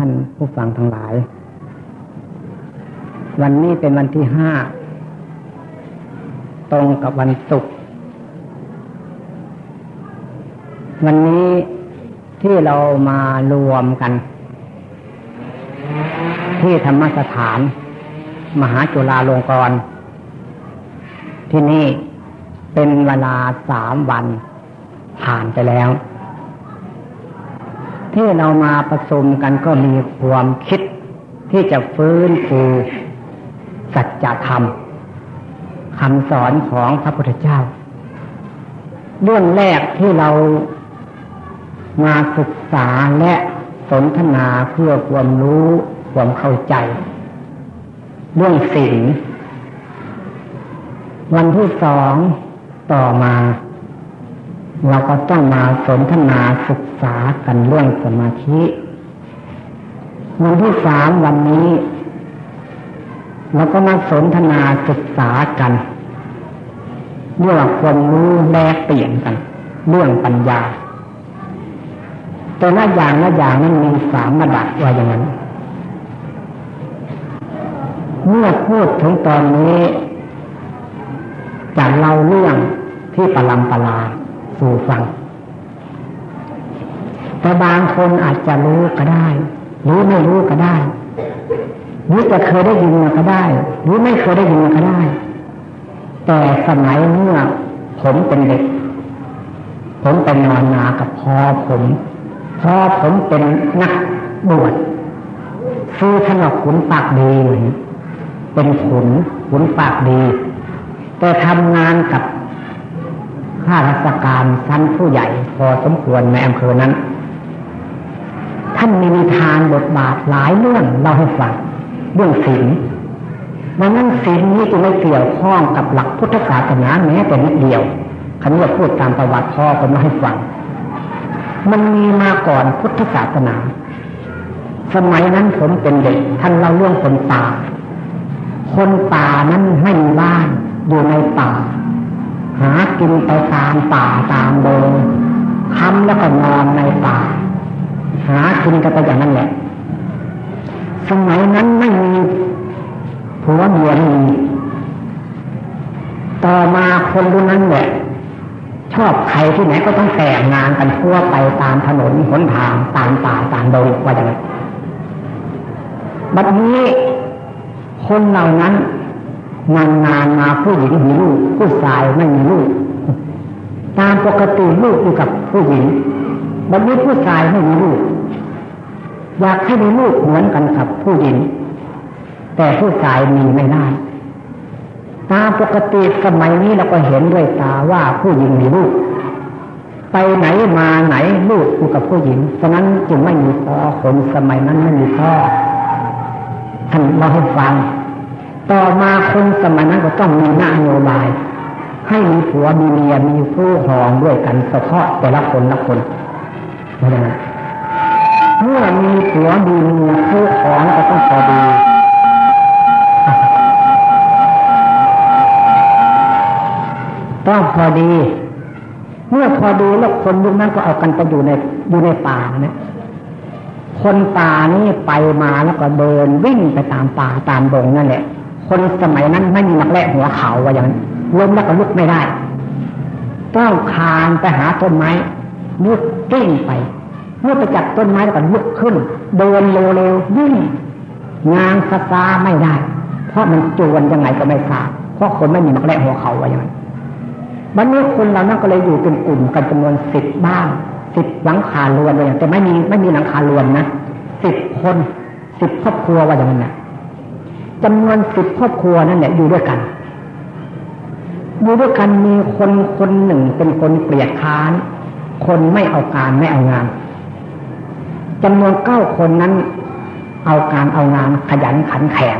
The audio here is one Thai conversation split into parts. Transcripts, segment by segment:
ท่านผู้ฟังทั้งหลาย วันนี้เป็นวันที่ห้า ตรงกับวันศุกร์วันนี้ที่เรามารวมกัน ที่ธรรมสถาน มหาจุฬาลงกรณ์ที่นี่เป็นเวลาสามวันผ่านไปแล้ว ที่เรามาประชุมกันก็มีความคิดที่จะฟื้นฟูสัจธรรมคำสอนของพระพุทธเจ้า เรื่องแรกที่เรามาศึกษาและสนทนาเพื่อความรู้ความเข้าใจ เรื่องศีลวันที่สองต่อมา เราก็ต้องมาสนทนาศึกษากันเรื่องสมาธิวันที่สามวันนี้เราก็มาสนทนาศึกษากันเรื่องความรู้แลกเปลี่ยนกัน เรื่องปัญญา แต่ละอย่างละอย่างนั้นมีสามระดับว่าอย่างนั้น เมื่อพูดถึงตอนนี้จะเล่าเรื่องที่ปลัมปลา สู่ฟัง แต่บางคนอาจจะรู้ก็ได้ หรือไม่รู้ก็ได้ หรือจะเคยได้ยินมาก็ได้ หรือไม่เคยได้ยินมาก็ได้ แต่สมัยเมื่อผมเป็นเด็ก ผมเป็นนอนนากับพ่อผมพ่อผมเป็นนักบวชซื้อถนกขุนปากดีเป็นขุนขุนปากดี แต่ทำงานกับ ข้าราชการชั้นผู้ใหญ่ พอสมควรในอำเภอนั้น ท่านมีนิทานบทบาทหลายเรื่องเล่าให้ฟังเรื่องศีลดังนั้นศีลนี้จะไม่เกี่ยวข้องกับหลักพุทธศาสนาแม้แต่นิดเดียวคำว่าพูดตามประวัติพ่อผมเล่าให้ฟัง มันมีมาก่อนพุทธศาสนา สมัยนั้นผมเป็นเด็ก ท่านเล่าเรื่องคนป่า คนป่านั้นไม่มีบ้านอยู่ในป่า หากินไปตามป่าตามโดงค้ำแล้วก็นอนในป่า หากินกันไปอย่างนั้นแหละ สมัยนั้นไม่มีผัวเมียมีต่อมาคนรุ่นนั้นแหละชอบใครที่ไหนก็ต้องแต่งงานกันทั่วไปตามถนนหนทางตามป่าตามดงว่าอย่างนั้นบัดนี้คนเหล่านั้น นานนานมาผู้หญิงมีลูกผู้ชายไม่มีลูกตามปกติลูกอยู่กับผู้หญิงบัดนี้ผู้ชายไม่มีลูก อยากให้มีลูกเหมือนกันกับผู้หญิง แต่ผู้ชายมีไม่ได้ตามปกติสมัยนี้เราก็เห็นด้วยตาว่าผู้หญิงมีลูก ไปไหนมาไหนลูกอยู่กับผู้หญิงฉะนั้นจึงไม่มีพ่อคนสมัยนั้นไม่มีพ่อท่านเราให้ฟัง ต่อมาคนสมัยนั้นก็ต้องมีหน้านโยบาย ให้มีผัวมีเมียมีผู้หองด้วยกันเฉพาะแต่ละคนละคนนะเมื่อมีผัวมีเมียผู้ของก็ต้องพอดีต้องพอดี เมื่อพอดีแล้วคนยุคนั้นก็เอากันไปอยู่ในอยู่ในป่าเนี่ยคนป่านี่ไปมาแล้วก็เดินวิ่งไปตามป่าตามดงนั่นแหละ คนสมัยนั้นไม่มีนักแร่หัวเขาว่าอย่างนั้นล้มแล้วก็ลุกไม่ได้ ต้องคานไปหาต้นไม้ลุกกิ้งไปเมื่อไปจับต้นไม้แล้วก็ลุกขึ้น เดินเร็วๆวิ่งงานสตาไม่ได้ เพราะมันจวนยังไงก็ไม่ทราบเพราะคนไม่มีนักแร่หัวเขาว่าอย่างนั้นวันนี้คนเรานั่นก็เลยอยู่เป็นกลุ่มกันจำนวนสิบบ้านสิบหลังคารวนเลยแต่ไม่มีไม่มีหลังคารวนนะสิบคนสิบครอบครัวว่าอย่างนั้นนะ จำนวนสิบครอบครัวนั่นแหละอยู่ด้วยกัน อยู่ด้วยกันมีคนคนหนึ่งเป็นคนเปลียดค้าน คนไม่เอาการไม่เอางานจำนวนเก้าคนนั้น เอาการเอางานขยันขันแข็ง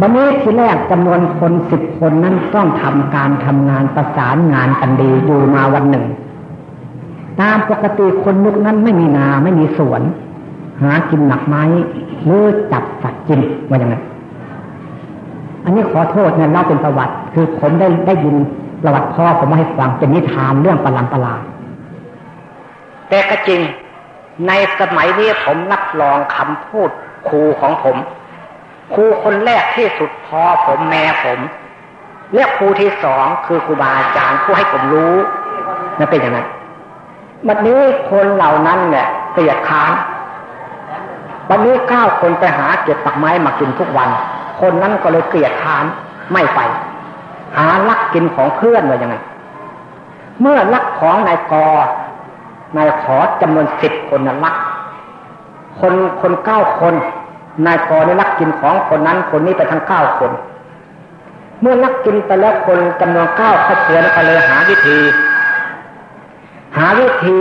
วันนี้ทีแรกจำนวนคนสิบคนนั้นต้องทำการทำงานประสานงานกันดีอยู่มาวันหนึ่ง ตามปกติคนลุกนั้นไม่มีนาไม่มีสวน หากินหนักไม้ หรือจับสัตว์กินว่าอย่างไรอันนี้ขอโทษเนี่ยเล่าเป็นประวัติ คือผมได้ได้ยินประวัติพ่อผมมาให้ฟังเป็นนิทานเรื่องปลังปลาแต่ก็จริงในสมัยนี้ผมรับรองคำพูดครูของผมครูคนแรกที่สุดพ่อผมแม่ผม และครูที่สองคือครูบาอาจารย์ผู้ให้ผมรู้นั่นเป็นอย่างนั้นวันนี้คนเหล่านั้นเนี่ยเกลียดค้าน วันนี้เก้าคนไปหาเก็บปักไม้มากินทุกวัน คนนั้นก็เลยเกลียดค้านไม่ไป หาลักกินของเพื่อนว่าย่างไง เมื่อลักของนายกอนายขอจำนวนสิบคนนั้นลัก คนคนเก้าคนนายกอนี่ลักกินของคนนั้นคนนี้ไปทั้งเก้าคน เมื่อลักกินไปแล้วคนจำนวนเก้าครอบครัวก็เลยหาวิธี หาวิธี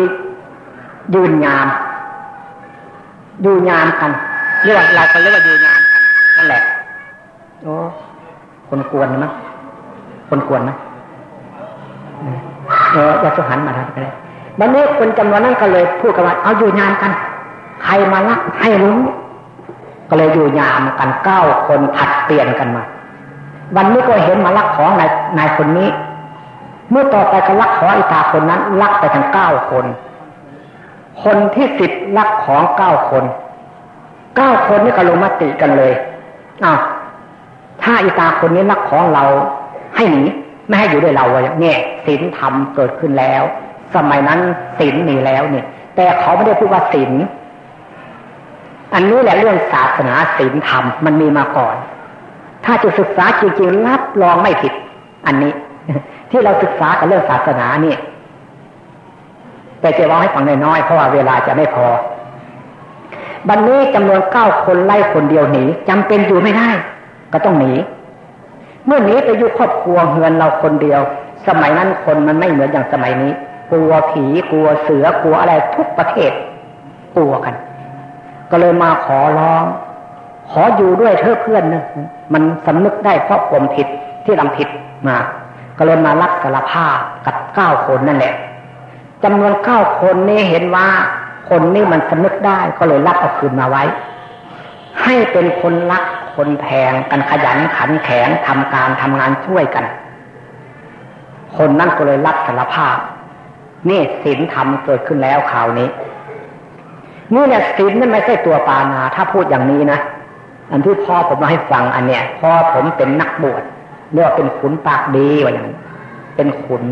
ยืนยาม ดูยามกันเรียกว่าเราก็เรียกว่าดูยามกันนั่นแหละโอ้คนกวนมั้ยคนกวนไหมเออจะสุหันมาทำกันเลยวันนี้คนจำนวนนั้นก็เลยพูดกันว่าเอาอยู่ยามกัน ใครมาลักให้รู้ก็เลยอยู่ยามกันเก้าคนผัดเปลี่ยนกันมา วันนี้ก็เห็นมาลักของนายนายคนนี้ เมื่อต่อไปก็ลักของอิตาคนนั้น ลักไปทั้งเก้าคน คนที่สิบลักของเก้าคนเก้าคนนี่ก็ลงมติกันเลยอ้าวถ้าอีตาคนนี้ลักของเราให้หนีไม่ให้อยู่ด้วยเราอย่างนี้ศีลธรรมเกิดขึ้นแล้ว สมัยนั้นศีลมีแล้วเนี่ย แต่เขาไม่ได้พูดว่าศีลอันนี้แหละเรื่องศาสนาศีลธรรมมันมีมาก่อน ถ้าจะศึกษาจริงๆรับรองไม่ผิด อันนี้ ที่เราศึกษากับเรื่องศาสนาเนี่ย แต่จะว่าให้ฟังน้อยๆเพราะว่าเวลาจะไม่พอ บันนี้จำนวนเก้าคนไล่คนเดียวหนีจำเป็นอยู่ไม่ได้ ก็ต้องหนี เมื่อหนีไปอยู่ครอบครัวเฮือนเราคนเดียว สมัยนั้นคนมันไม่เหมือนอย่างสมัยนี้ กลัวผีกลัวเสือกลัวอะไรทุกประเทศกลัวกัน ก็เลยมาขอร้อง ขออยู่ด้วยเธอเพื่อนนะมันสำนึกได้เพราะผมผิดที่ทำผิดมาก็เลยมารับสารภาพกับเก้าคนนั่นแหละ จำนวนเก้าคนนี้เห็นว่า คนนี้มันสนึกได้ก็เลยรับเอาคืนมาไว้ ให้เป็นคนรักคนแพงกันขยันขันแข็งทำการทำงานช่วยกัน คนนั้นก็เลยรับสารภาพ นี่ศีลธรรมเกิดขึ้นแล้วข่าวนี้ นี่เนี่ยศีลนั่นไม่ใช่ตัวปานาถ้าพูดอย่างนี้นะอันที่พ่อผมมาให้ฟังอันเนี้ยพ่อผมเป็นนักบวชเรียกว่าเป็นขุนปากดีว่าอย่างเป็นขุน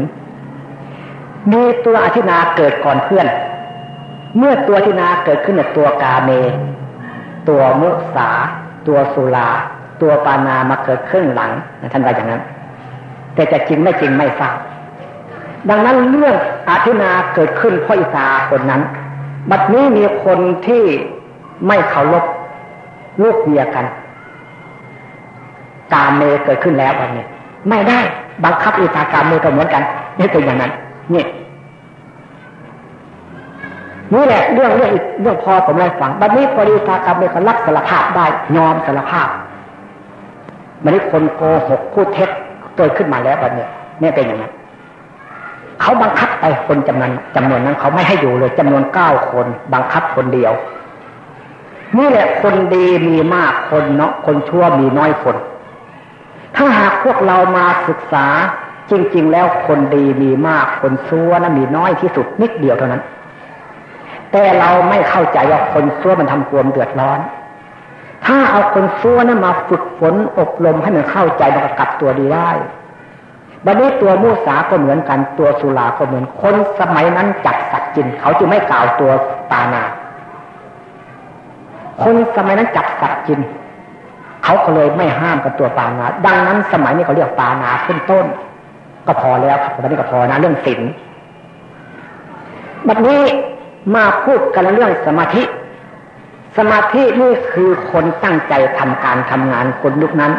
มีตัวอธินาเกิดก่อนเพื่อน เมื่อตัวอธินาเกิดขึ้นในตัวกาเม ตัวมุสา ตัวสุลา ตัวปานามาเกิดขึ้นหลังท่านว่าอย่างนั้น แต่จะจริงไม่จริงไม่ทราบดังนั้นเรื่องอธินาเกิดขึ้นเพราะอิสาคนนั้น บัดนี้มีคนที่ไม่เคารพลูกเมียกัน กาเมเกิดขึ้นแล้ววันนี้ ไม่ได้บังคับอิสากาเมก็เหมือนกัน นี่เป็นอย่างนั้น นี่นี่แหละเรื่องเรื่องเรื่องพอผมเลยฟังบัดนี้พอดีตากรรมเป็นรับสารภาพได้ยอมสารภาพบัดนี้คนโกหกพูดเท็จเกิดขึ้นมาแล้วบัดนี้เนี่ยเป็นอย่างนั้นเขาบังคับไปคนจำนวนจำนวนนั้นเขาไม่ให้อยู่เลยจำนวนเก้าคนบังคับคนเดียว นี่แหละคนดีมีมากคนเนาะคนชั่วมีน้อยคน ถ้าหากพวกเรามาศึกษา จริง ๆ แล้วคนดีมีมากคนซัวนะมีน้อยที่สุดนิดเดียวเท่านั้น แต่เราไม่เข้าใจว่าคนซัวมันทำความเดือดร้อน ถ้าเอาคนซัวนะั้นมาฝึกฝนอบรมให้มันเข้าใจมันก็กลับตัวดีได้บัดนี้ตัวมูสาก็เหมือนกันตัวสุราก็เหมือนคนสมัยนั้นจับสัตว์จิน เขาจึงไม่กล่าวตัวตานา คนสมัยนั้นจับสัตว์จิน เขาก็เลยไม่ห้ามกับตัวปานา ดังนั้นสมัยนี้เขาเรียกปานาขึ้นต้น ก็พอแล้วครับวันนี้ก็พอนะเรื่องศีลบัดนี้มาพูดกันเรื่องสมาธิ สมาธินี่คือคนตั้งใจทำการทำงานคนยุคนั้น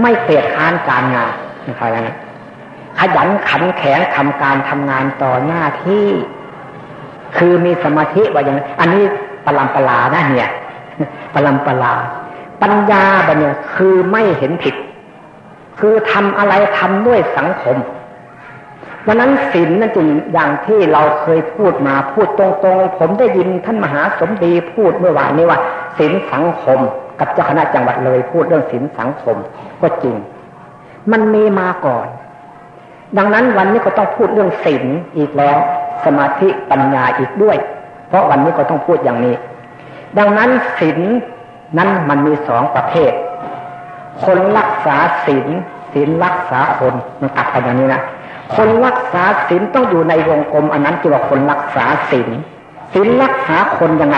ไม่เปียกค้านการงานนะครับอย่างนั้นขยันขันแข็งทำการทำงานต่อหน้าที่ คือมีสมาธิว่าอย่างอันนี้ปลัมปลานะเนี่ยปลัมปลา ปัญญาบัเนี่ยคือไม่เห็นผิด คือทำอะไรทำด้วยสังคม วันนั้นศีลนั่นจึงอย่างที่เราเคยพูดมาพูดตรงๆ ผมได้ยินท่านมหาสมดีพูดเมื่อวานนี้ว่าศีลสังคม กับเจ้าคณะจังหวัดเลยพูดเรื่องศีลสังคมก็จริง มันมีมาก่อน ดังนั้นวันนี้ก็ต้องพูดเรื่องศีลอีกแล้ว สมาธิปัญญาอีกด้วย เพราะวันนี้ก็ต้องพูดอย่างนี้ ดังนั้นศีลนั้นมันมีสองประเภท คนรักษาศีลศีลรักษาคนมันตัดกันอย่างนี้นะ คนรักษาศีลต้องอยู่ในวงกลมอันนั้นคือว่าคนรักษาศีลศีลรักษาคนยังไง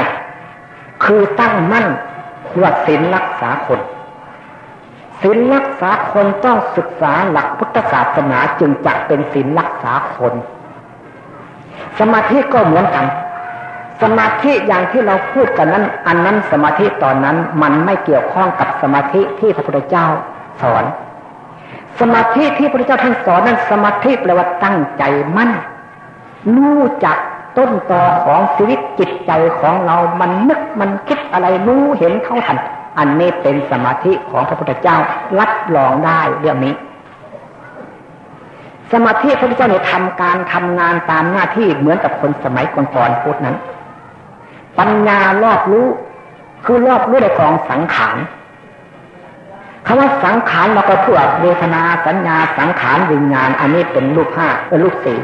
คือตั้งมั่นว่าศีลรักษาคนศีลรักษาคนต้องศึกษาหลักพุทธศาสนาจึงจะเป็นศีลรักษาคน สมาธิก็เหมือนกัน สมาธิอย่างที่เราพูดกันนั้น อันนั้นสมาธิตอนนั้นมันไม่เกี่ยวข้องกับสมาธิที่พระพุทธเจ้าสอน สมาธิที่พระพุทธเจ้าท่านสอนนั้นสมาธิแปลว่าตั้งใจมั่นรู้จักต้นตอของชีวิตจิตใจของเรา มันนึกมันคิดอะไรรู้เห็นเข้าทัน อันนี้เป็นสมาธิของพระพุทธเจ้ารับรองได้เรื่องนี้ สมาธิพระพุทธเจ้าเนี่ยทำการทำงานตามหน้าที่เหมือนกับคนสมัยก่อนๆพุทธนั้น ปัญญารอบรู้คือรอบรู้ในกองสังขาร คำว่าสังขารเราก็พูดเวทนาสัญญาสังขารวิญญาณ อันนี้เป็นรูปห้าเป็นรูปสี่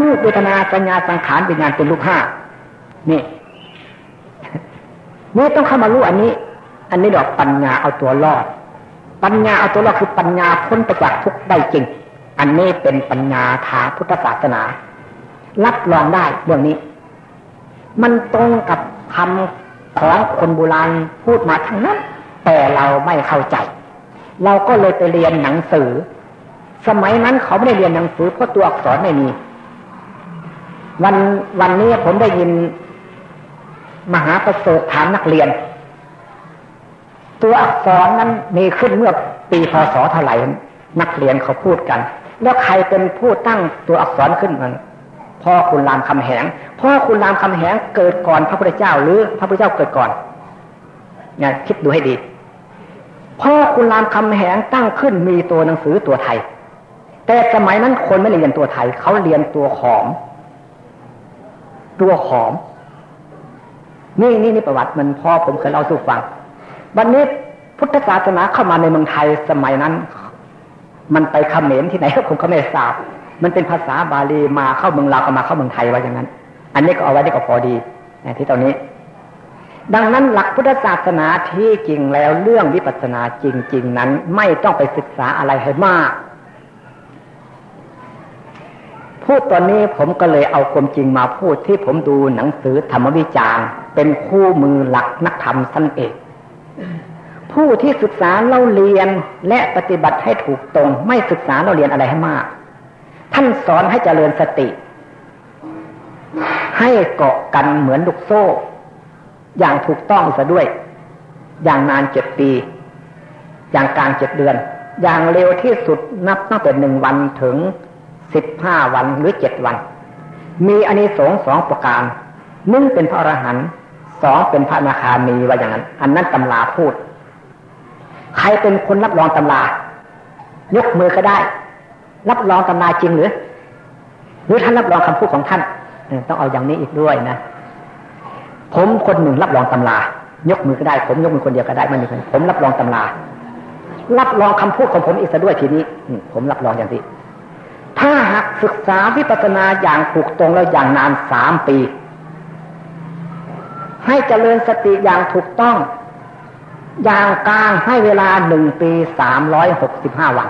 รูปเวทนาสัญญาสังขารวิญญาณเป็นรูปห้านี่นี่ต้องเข้ามารู้อันนี้ อันนี้ดอกปัญญาเอาตัวรอด ปัญญาเอาตัวรอดคือปัญญาพ้นไปจากทุกได้จริง อันนี้เป็นปัญญาทางพุทธศาสนา รับรองได้เรื่องนี้ มันตรงกับคำของคนโบราณพูดมาทั้งนั้น แต่เราไม่เข้าใจ เราก็เลยไปเรียนหนังสือ สมัยนั้นเขาไม่ได้เรียนหนังสือเพราะตัวอักษรไม่มี วันวันนี้ผมได้ยินมหาประเสริฐถามนักเรียน ตัวอักษรนั้นมีขึ้นเมื่อปีพศเท่าไหร่นักเรียนเขาพูดกัน แล้วใครเป็นผู้ตั้งตัวอักษรขึ้นมันพ่อคุณรามคำแหงพ่อคุณรามคำแหงเกิดก่อนพระพุทธเจ้าหรือพระพุทธเจ้าเกิดก่อนเนี่ยคิดดูให้ดี พ่อคุณรามคำแหงตั้งขึ้นมีตัวหนังสือตัวไทย แต่สมัยนั้นคนไม่เรียนตัวไทย เขาเรียนตัวขอม ตัวขอม นี่นี่นี่ประวัติมันพ่อผมเคยเล่าสู่ฟังวันนี้พุทธศาสนาเข้ามาในเมืองไทยสมัยนั้น มันไปเขมรที่ไหนก็คงเขาไม่ทราบมันเป็นภาษาบาลีมาเข้าเมืองลาวก็มาเข้าเมืองไทยว่าอย่างนั้น อันนี้ก็เอาไว้ได้ก็พอดีที่ตอนนี้ ดังนั้นหลักพุทธศาสนาที่จริงแล้วเรื่องวิปัสสนาจริง ๆ นั้นไม่ต้องไปศึกษาอะไรให้มาก พูดตอนนี้ผมก็เลยเอาความจริงมาพูดที่ผมดูหนังสือธรรมวิจารณ์ เป็นคู่มือหลักนักธรรมสั้นเอกผู้ที่ศึกษาเราเรียนและปฏิบัติให้ถูกตรง ไม่ศึกษาเราเรียนอะไรให้มาก ท่านสอนให้เจริญสติ ให้เกาะกันเหมือนลูกโซ่ อย่างถูกต้องซะด้วย อย่างนานเจ็ดปี อย่างกลางเจ็ดเดือน อย่างเร็วที่สุดนับตั้งแต่หนึ่งวันถึงสิบห้าวันหรือเจ็ดวัน มีอานิสงส์สองประการหนึ่งเป็นพระอรหันต์สองเป็นพระนาคามีว่าอย่างนั้น อันนั้นตำราพูด ใครเป็นคนรับรองตำรายกมือก็ได้ รับรองตำราจริงหรือ หรือท่านรับรองคำพูดของท่านต้องเอาอย่างนี้อีกด้วยนะ ผมคนหนึ่งรับรองตำรา ยกมือก็ได้ ผมยกมือคนเดียวก็ได้ไม่มีคนผมรับรองตำรา รับรองคำพูดของผมอีกซะด้วยทีนี้ผมรับรองอย่างนี้ถ้าหากศึกษาวิปัสสนาอย่างถูกตรงแล้วอย่างนานสามปี ให้เจริญสติอย่างถูกต้อง อย่างกลางให้เวลาหนึ่งปีสามร้อยหกสิบห้าวัน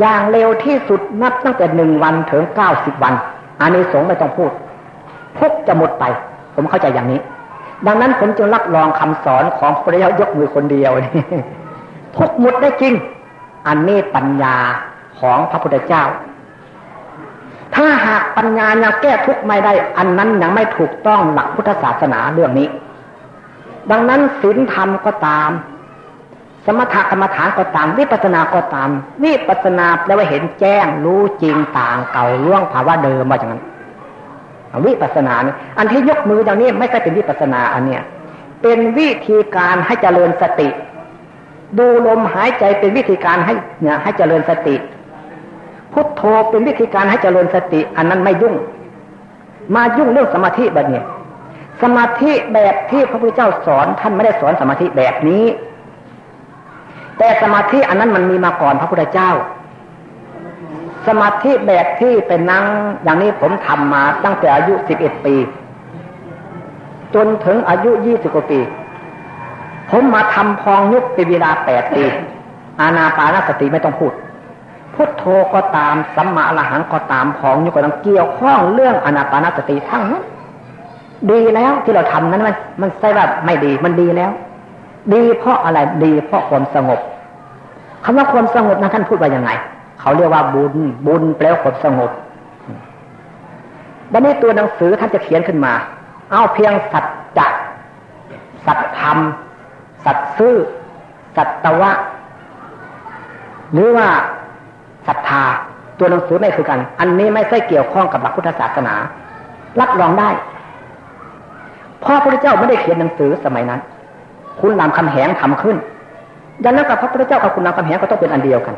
อย่างเร็วที่สุดนับตั้งแต่หนึ่งวันถึงเก้าสิบวัน อันนี้สงไม่ต้องพูด ทุกจะหมดไป ผมเข้าใจอย่างนี้ ดังนั้นผมจึงรับรองคำสอนของพระเจ้ายกมือคนเดียวนี่ทุกหมดได้จริง อันนี้ปัญญาของพระพุทธเจ้า ถ้าหากปัญญายังแก้ทุกไม่ได้ อันนั้นยังไม่ถูกต้องหลักพุทธศาสนาเรื่องนี้ ดังนั้นศีลธรรมก็ตามสมถกรรมฐานก็ตามวิปัสสนาก็ตามวิปัสสนาแปลว่าเห็นแจ้งรู้จริงต่างเก่าล่วงภาวะเดิมมาอย่างนั้น วิปัสนาเนี่ยอันที่ยกมืออย่างนี้ไม่ใช่เป็นวิปัสสนาอันเนี้ยเป็นวิธีการให้เจริญสติ ดูลมหายใจเป็นวิธีการให้เนี่ยให้เจริญสติ พุทโธเป็นวิธีการให้เจริญสติ อันนั้นไม่ยุ่ง มายุ่งเรื่องสมาธิแบบนี้สมาธิแบบที่พระพุทธเจ้าสอนท่านไม่ได้สอนสมาธิแบบนี้ แต่สมาธิอันนั้นมันมีมาก่อนพระพุทธเจ้า สมาธิแบบที่เป็นนั่งอย่างนี้ผมทำมาตั้งแต่อายุสิบเอ็ดปี จนถึงอายุยี่สิบกว่าปี ผมมาทำพองยุบเป็นเวลาแปดปี อาณาปานสติไม่ต้องพูด พุทโธก็ตามสัมมาอรหังก็ตามพองยุบก็ต้องเกี่ยวข้องเรื่องอานาปานสติทั้งนั้นดีแล้วที่เราทำนั้นมันมันใช่ว่าไม่ดีมันดีแล้ว ดีเพราะอะไรดีเพราะความสงบคำว่าความสงบนั้นท่านพูดว่ายังไง เขาเรียกว่าบุญ บุญแปลว่าความสงบวันนี้ตัวหนังสือท่านจะเขียนขึ้นมา เอาเพียงสัจจะสัจธรรม สัจซื่อ สัตวะ หรือว่าศรัทธา ตัวหนังสือไม่คือกัน อันนี้ไม่ใช่เกี่ยวข้องกับหลักพุทธศาสนา รับรองได้พ่อพระเจ้าไม่ได้เขียนหนังสือสมัยนั้น คุณรามคำแหงทำขึ้นดังนั้นกับพระพุทธเจ้ากับคุณรามคำแหงก็ต้องเป็นอันเดียวกัน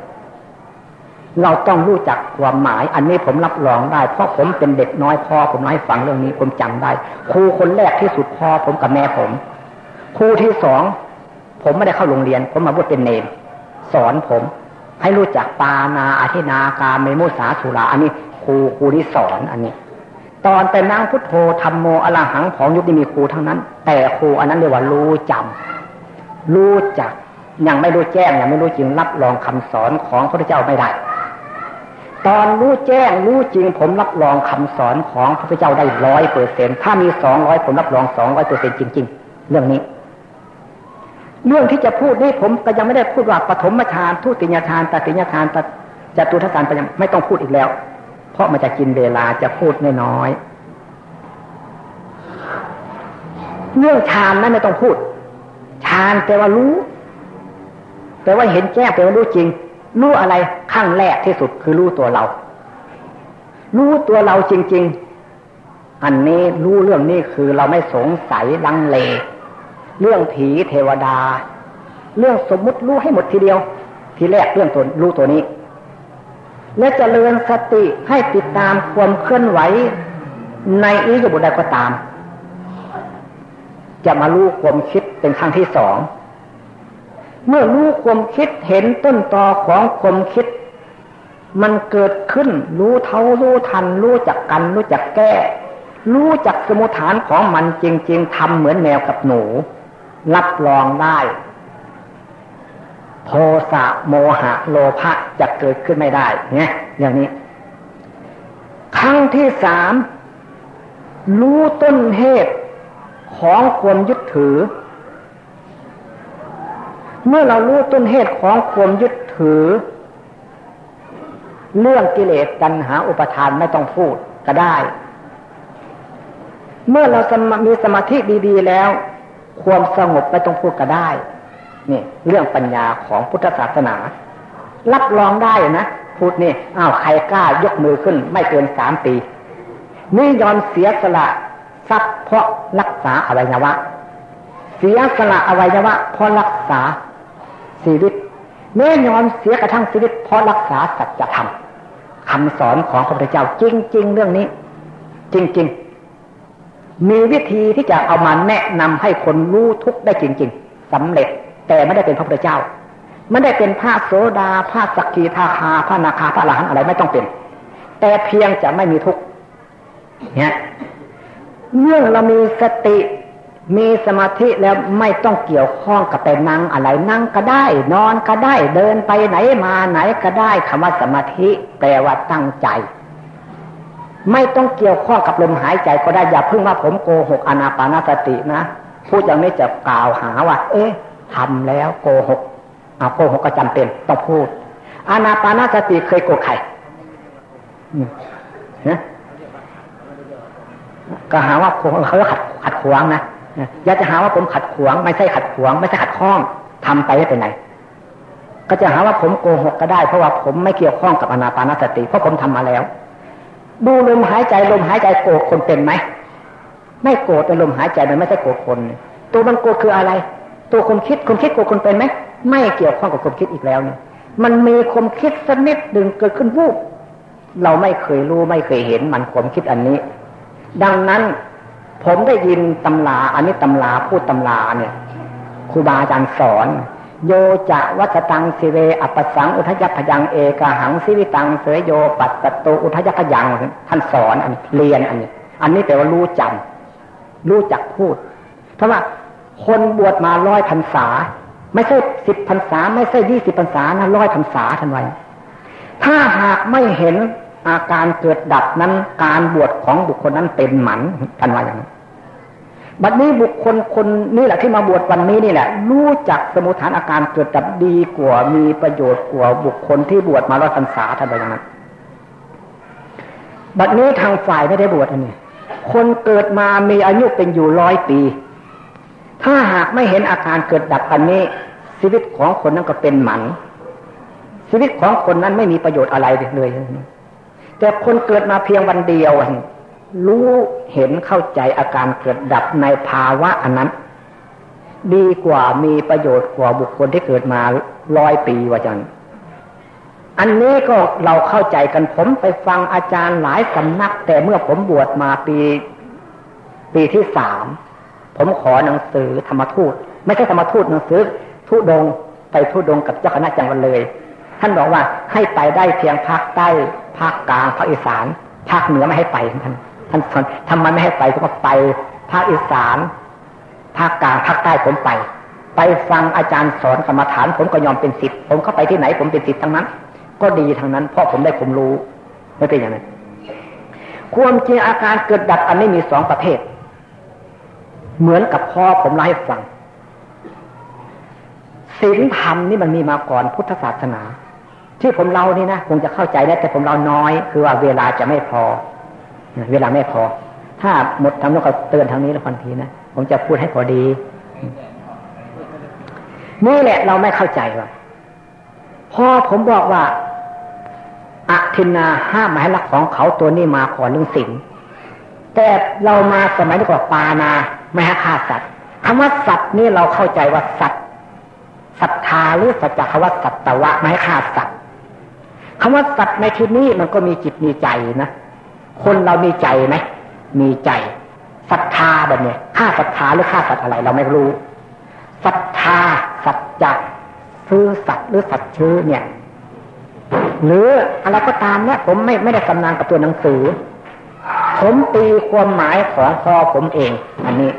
เราต้องรู้จักความหมาย อันนี้ผมรับรองได้ เพราะผมเป็นเด็กน้อยพ่อผมน้อยฟังเรื่องนี้ผมจำได้ ครูคนแรกที่สุดพ่อผมกับแม่ผม ครูที่สองผมไม่ได้เข้าโรงเรียน ผมมาบวชเป็นเนรสอนผม ให้รู้จักปานาอธินากาเมมุสาสุราอันนี้ครูครูที่สอนอันนี้ ตอนไปนั่งพุทโธธรรมโมอลาหังของยุคนี้มีครูทั้งนั้น แต่ครูอันนั้นเรียกว่ารู้จำรู้จักยังไม่รู้แจ้งยังไม่รู้จริงรับรองคำสอนของพระเจ้าไม่ได้ ตอนรู้แจ้งรู้จริงผมรับรองคำสอนของพระพุทธเจ้าได้ร้อยเปอร์เซ็นถ้ามีสองร้อยผมรับรองสองร้อยเปอร์เซ็นจริง ๆ เรื่องนี้ เรื่องที่จะพูดนี่ผมก็ยังไม่ได้พูดว่าปฐมฌานทุติยฌานตติยฌานจตุทัศน์ไปยังไม่ต้องพูดอีกแล้ว เพราะมันจะกินเวลาจะพูดน้อยเรื่องฌานนั้นไม่ต้องพูดฌานแต่ว่ารู้ แต่ว่าเห็นแจ้งแต่ว่ารู้จริง รู้อะไรขั้งแรกที่สุดคือรู้ตัวเรา รู้ตัวเราจริง ๆ อันนี้รู้เรื่องนี้คือเราไม่สงสัยลังเล เรื่องผีเทวดา เรื่องสมมุติรู้ให้หมดทีเดียว ทีแรกเรื่องตัวรู้ตัวนี้ และเจริญสติให้ติดตามความเคลื่อนไหวในอิยบุใดก็ตาม จะมารู้ความคิดเป็นครั้งที่สอง เมื่อรู้ความคิดเห็นต้นตอของความคิด มันเกิดขึ้น รู้เท่ารู้ทัน รู้จักกัน รู้จักแก้ รู้จักสมุฐานของมันจริง ๆทำเหมือนแมวกับหนู รับรองได้ โทสะโมหะโลภะจะเกิดขึ้นไม่ได้เนี่ยอย่างนี้ ครั้งที่สามรู้ต้นเหตุของความยึดถือ เมื่อเรารู้ต้นเหตุของความยึดถือ เรื่องกิเลสกันหาอุปทานไม่ต้องพูดก็ได้ เมื่อเรามีสมาธิดีๆแล้ว ความสงบไม่ต้องพูดก็ได้นี่เรื่องปัญญาของพุทธศาสนา รับรองได้นะพูดนี่อ้าวใครกล้ายกมือขึ้น ไม่เกินสามปีนี่ยอมเสียสละทรัพย์เพราะรักษาอวัยวะ เสียสละอวัยวะเพราะรักษา ชีวิตแม่ยอมเสียกระทั่งชีวิตเพราะรักษาสัจธรรมคำสอนของพระพุทธเจ้าจริง ๆ เรื่องนี้ จริง ๆ มีวิธีที่จะเอามาแนะนำให้คนรู้ทุกได้จริง ๆสำเร็จแต่ไม่ได้เป็นพระพุทธเจ้าไม่ได้เป็นพระโสดาพระสกิทาคาพระนาคาพระอรหันอะไรไม่ต้องเป็น แต่เพียงจะไม่มีทุกข์เนี่ยเมื่อเรามีสติ มีสมาธิแล้วไม่ต้องเกี่ยวข้องกับไปนั่งอะไรนั่งก็ได้ นอนก็ได้ เดินไปไหนมาไหนก็ได้คำว่าสมาธิ แปลว่าตั้งใจ ไม่ต้องเกี่ยวข้องกับลมหายใจก็ได้อย่าเพิ่งว่าผมโกหกอนาปานาสตินะพูดอย่างนี้จะกล่าวหาว่า เอ๊ะทำแล้วโกหกเอาโกหกก็จำเป็นต้องพูดอนาปานาสติเคยโกใครนะก็หาว่าเขาขัดขัดขวางนะ อย่าจะหาว่าผมขัดขวาง ไม่ใช่ขัดขวาง ไม่ใช่ขัดข้องทำไปไม่เป็นไรก็จะหาว่าผมโกหกก็ได้เพราะว่าผมไม่เกี่ยวข้องกับอนาปานสติ เพราะผมทำมาแล้ว ดูลมหายใจลมหายใจโกรธคนเป็นไหมไม่โกรธแต่ลมหายใจมันไม่ใช่โกรธคน ตัวมันโกรธคืออะไร ตัวความคิดความคิดโกับคนเป็นไหมไม่เกี่ยวข้องกับความคิดอีกแล้วเนี่ยมันมีความคิดสักนิดหนึ่งเกิดขึ้นวูบเราไม่เคยรู้ไม่เคยเห็นมันความคิดอันนี้ ดังนั้น ผมได้ยินตำราอันนี้ตำราพูดตำราเนี่ยครูบาอาจารย์สอน โยจะวัชตังสิเวอัปสัง อุทยพยังเอกหังสิวิตังเสยโยปัตตตุอุทยพยังท่านสอนอันเรียนอันนี้ อันนี้แปลว่ารู้จำรู้จักพูด เพราะว่าคนบวชมาร้อยพรรษา ไม่ใช่สิบพรรษา ไม่ใช่ยี่สิบพรรษานะร้อยพรรษาท่านไว้ถ้าหากไม่เห็น อาการเกิดดับนั้นการบวชของบุคคลนั้นเป็นหมันท่านว่าอย่างนั้นบัดนี้บุคคลคนนี่แหละที่มาบวชวันนี้นี่แหละ รู้จักสมุทฐานอาการเกิดดับดีกว่ามีประโยชน์กว่าบุคคลที่บวชมาร้อยพรรษาท่านว่าอย่างนั้นบัดนี้ทางฝ่ายไม่ได้บวชอันนี้คนเกิดมามีอายุเป็นอยู่ร้อยปี ถ้าหากไม่เห็นอาการเกิดดับอันนี้ ชีวิตของคนนั้นก็เป็นหมันชีวิตของคนนั้นไม่มีประโยชน์อะไรเลย แต่คนเกิดมาเพียงวันเดียว รู้เห็นเข้าใจอาการเกิดดับในภาวะอันนั้น ดีกว่ามีประโยชน์กว่าบุคคลที่เกิดมาร้อยปีว่าจังอันนี้ก็เราเข้าใจกันผมไปฟังอาจารย์หลายสำนัก แต่เมื่อผมบวชมาปี ปีที่สามผมขอหนังสือธรรมทูต ไม่ใช่ธรรมทูตหนังสือทุดงไปทุดงกับเจ้าคณะจังหวัดเลย ท่านบอกว่าให้ไปได้เพียงภาคใต้ภาคกลางภาคอีสานภาคเหนือไม่ให้ไปท่านท่านสอนทำไมไม่ให้ไปผมก็ไปภาคอีสานภาคกลางภาคใต้ผมไป ไปฟังอาจารย์สอนกรรมฐานผมก็ยอมเป็นสิทธิ์ผมเข้าไปที่ไหนผมเป็นสิทธิ์ทั้งนั้น ก็ดีทั้งนั้นเพราะผมได้ผมรู้ไม่เป็นอย่างนั้นความจริงอาการเกิดดับอันนี้มีสองประเภท เหมือนกับพ่อผมเล่าให้ฟังศีลธรรมนี่มันมีมาก่อนพุทธศาสนา ที่ผมเล่านี่นะคงจะเข้าใจได้แต่ผมเล่าน้อย คือว่าเวลาจะไม่พอ เวลาไม่พอ ถ้าหมดทำแล้วก็เตือนทางนี้แล้วทันทีนะผมจะพูดให้พอดี นี่แหละเราไม่เข้าใจว่าพอผมบอกว่าอะทินาห้ามมาให้รักของเขาตัวนี้มาขอเรื่องสิ่งแต่เรามาสมัยนี้ก็ปานาไม่ให้ฆ่าสัตว์คำว่าสัตว์นี่เราเข้าใจว่าสัตว์ศรัทธาหรือสัจจคำว่าสัตตวะไม่ให้ฆ่าสัตว์ คำว่าสัตว์ในที่นี้มันก็มีจิตมีใจนะ คนเรามีใจไหมมีใจศรัทธาแบบนี้ค่าศรัทธาหรือค่าสัตว์อะไรเราไม่รู้ศรัทธาสัจจะซื้อสัตว์หรือสัตว์ชื่อเนี่ย หรืออะไรก็ตามเนี่ยผมไม่ไม่ได้สำนานกับตัวหนังสือ ผมตีความหมายของพอผมเอง อันนี้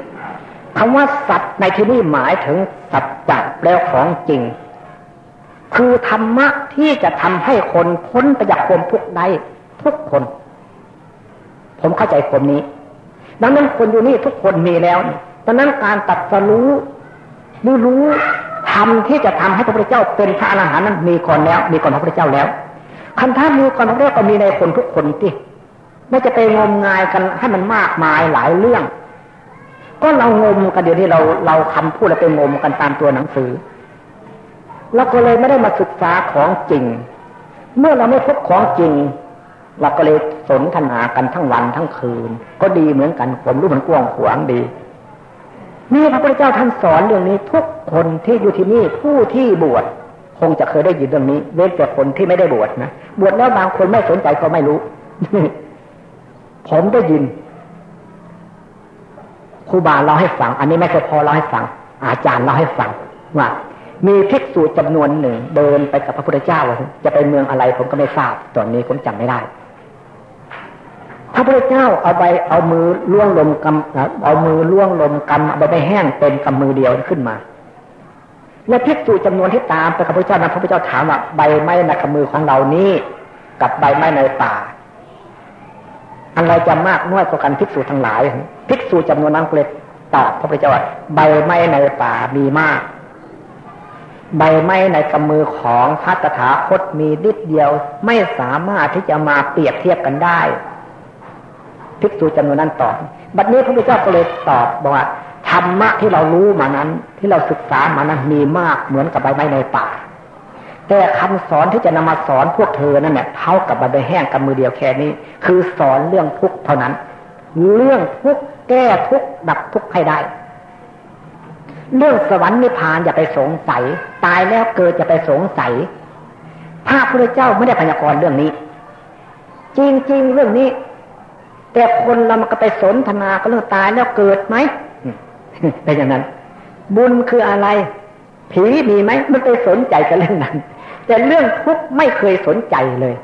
คำว่าสัตว์ในที่นี้หมายถึงสัจจะแล้วของจริง คือธรรมะที่จะทำให้คนพ้นไปจากความทุกข์ได้ทุกคน ผมเข้าใจคนนี้ ดังนั้นคนอยู่นี่ทุกคนมีแล้วดังนั้นการตัดสรู้รู้รู้ทำที่จะทำให้พระพุทธเจ้าเป็นพระอรหันต์นั้นมีก่อนแล้ว มีก่อนพระพุทธเจ้าแล้วคันท่านมีก่อนพระพุทธเจ้าก็มีในคนทุกคนที่ไม่จะไปงมงายกันให้มันมากมายหลายเรื่อง ก็เรางมกันเดี๋ยวนี้เราเราคำพูดแล้วไปงมกันตามตัวหนังสือ เราก็เลยไม่ได้มาศึกษาของจริง เมื่อเราไม่พบของจริง เราก็เลยสนทนากันทั้งวันทั้งคืน ก็ดีเหมือนกันผมรู้มันกว้างขวางดี นี่พระพุทธเจ้าท่านสอนเรื่องนี้ ทุกคนที่อยู่ที่นี่ผู้ที่บวชคงจะเคยได้ยินเรื่องนี้เว้นแต่คนที่ไม่ได้บวชนะบวชแล้วบางคนไม่สนใจก็ไม่รู้ผมได้ยินครูบาเล่าให้ฟัง อันนี้ไม่ใช่พอเล่าให้ฟัง อาจารย์เล่าให้ฟังว่า มีภิกษุจำนวนหนึ่งเดินไปกับพระพุทธเจ้า จะไปเมืองอะไรผมก็ไม่ทราบ ตอนนี้ผมจำไม่ได้ พระพุทธเจ้าเอาไปเอามือล่วงลมกำเอามือล่วงลมกำเอาไปแห้งเป็นกำมือเดียวขึ้นมา และภิกษุจำนวนที่ตามไปพระพุทธเจ้านะพระพุทธเจ้าถามว่าใบไม้ในกำมือของเรานี้กับใบไม้ในป่าอะไรจะมากน้อยกว่ากันภิกษุทั้งหลายภิกษุจำนวนนั้นเลยตอบพระพุทธเจ้าว่าใบไม้ในป่ามีมาก ใบไม้ในกำมือของพระตถาคตมีนิดเดียว ไม่สามารถที่จะมาเปรียบเทียบกันได้ภิกษุจำนวนนั้นตอบ บัดนี้พระพุทธเจ้าก็เลยตอบบอกว่าธรรมะที่เรารู้มานั้น ที่เราศึกษามานั้นมีมากเหมือนกับใบไม้ในป่า แต่คำสอนที่จะนำมาสอนพวกเธอนั่นแหละเท่ากับใบแห้งกับมือเดียวแค่นี้ คือสอนเรื่องทุกเท่านั้น เรื่องทุกแก้ทุกดับทุกให้ได้ เรื่องสวรรค์นิพพานอย่าไปสงสัย ตายแล้วเกิดจะไปสงสัยพระพุทธเจ้าไม่ได้พยากรณ์เรื่องนี้ จริง ๆ เรื่องนี้ แต่คนเรามันก็ไปสนทนาก็เรื่องตายแล้วเกิดไหมเป็นอย่างนั้น บุญคืออะไร ผีมีไหมมันไปสนใจกับเรื่องนั้น แต่เรื่องทุกข์ไม่เคยสนใจเลย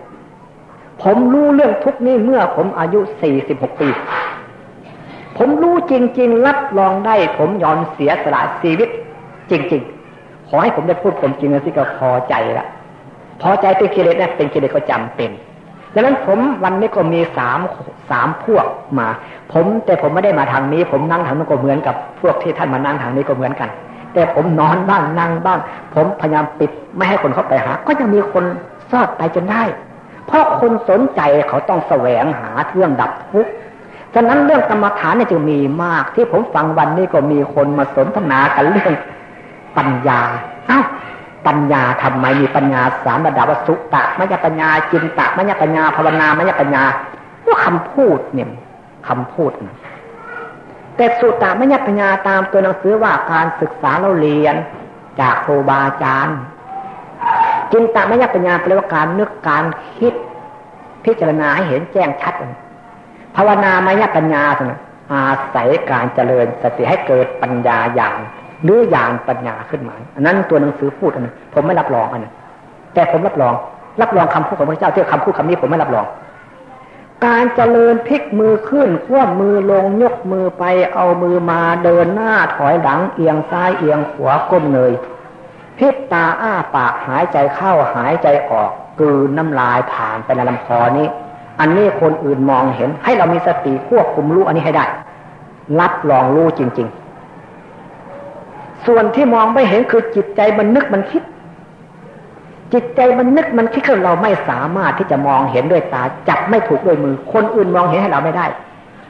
ผมรู้เรื่องทุกข์นี่เมื่อผมอายุสี่สิบหกปี ผมรู้จริง ๆ รับรองได้ ผมยอมเสียสละชีวิต จริง ๆ ขอให้ผมได้พูดผมจริงนะสิก็พอใจละพอใจเป็นกิเลสนะเป็นกิเลสก็จำเป็นดังนั้นผมวันนี้ก็มีสามสามพวกมา ผมแต่ผมไม่ได้มาทางนี้ ผมนั่งทางนู้นก็เหมือนกับพวกที่ท่านมานั่งทางนี้ก็เหมือนกัน แต่ผมนอนบ้างนั่งบ้าง ผมพยายามปิดไม่ให้คนเข้าไปหา ก็ยังมีคนซอดไปจนได้ เพราะคนสนใจเขาต้องแสวงหาเครื่องดับทุกข์ ฉะนั้นเรื่องกรรมฐานเนี่ยจึงมีมาก ที่ผมฟังวันนี้ก็มีคนมาสนทนากันเรื่องปัญญาอ้าวปัญญาทำไมมีปัญญาสามระดับวสุตะมยปัญญาจินตะมยปัญญาภาวนามยปัญญาว่าคำพูดเนี่ยคำพูดนะแต่สุตตะมยปัญญาตามตัวหนังสือว่าการศึกษาเราเรียน จากครูบาอาจารย์จินตะมยปัญญาแปลว่าการนึกการคิด พิจารณาให้เห็นแจ้งชัด ภาวนามยปัญญาสนะอาศัยการเจริญสติให้เกิดปัญญาอย่างหรือญาณปัญญาขึ้นมา อันนั้นตัวหนังสือพูดอันนั้นผมไม่รับรองอันนั้นแต่ผมรับรอง รับรองคำพูดของพระเจ้าที่คำพูดคำนี้ผมไม่รับรอง การเจริญพลิกมือขึ้นคว่ำมือลงยกมือไปเอามือมาเดินหน้าถอยหลังเอียงซ้ายเอียงขวาก้มเงยพิษตาอ้าปากหายใจเข้าหายใจออกกืนน้ำลายผ่านไปในลำคอนี้ อันนี้คนอื่นมองเห็น ให้เรามีสติควบคุมรู้อันนี้ให้ได้ รับรองรู้จริง ๆ ส่วนที่มองไม่เห็นคือจิตใจมันนึกมันคิด จิตใจมันนึกมันคิดเราไม่สามารถที่จะมองเห็นด้วยตา จับไม่ถูกด้วยมือ คนอื่นมองเห็นให้เราไม่ได้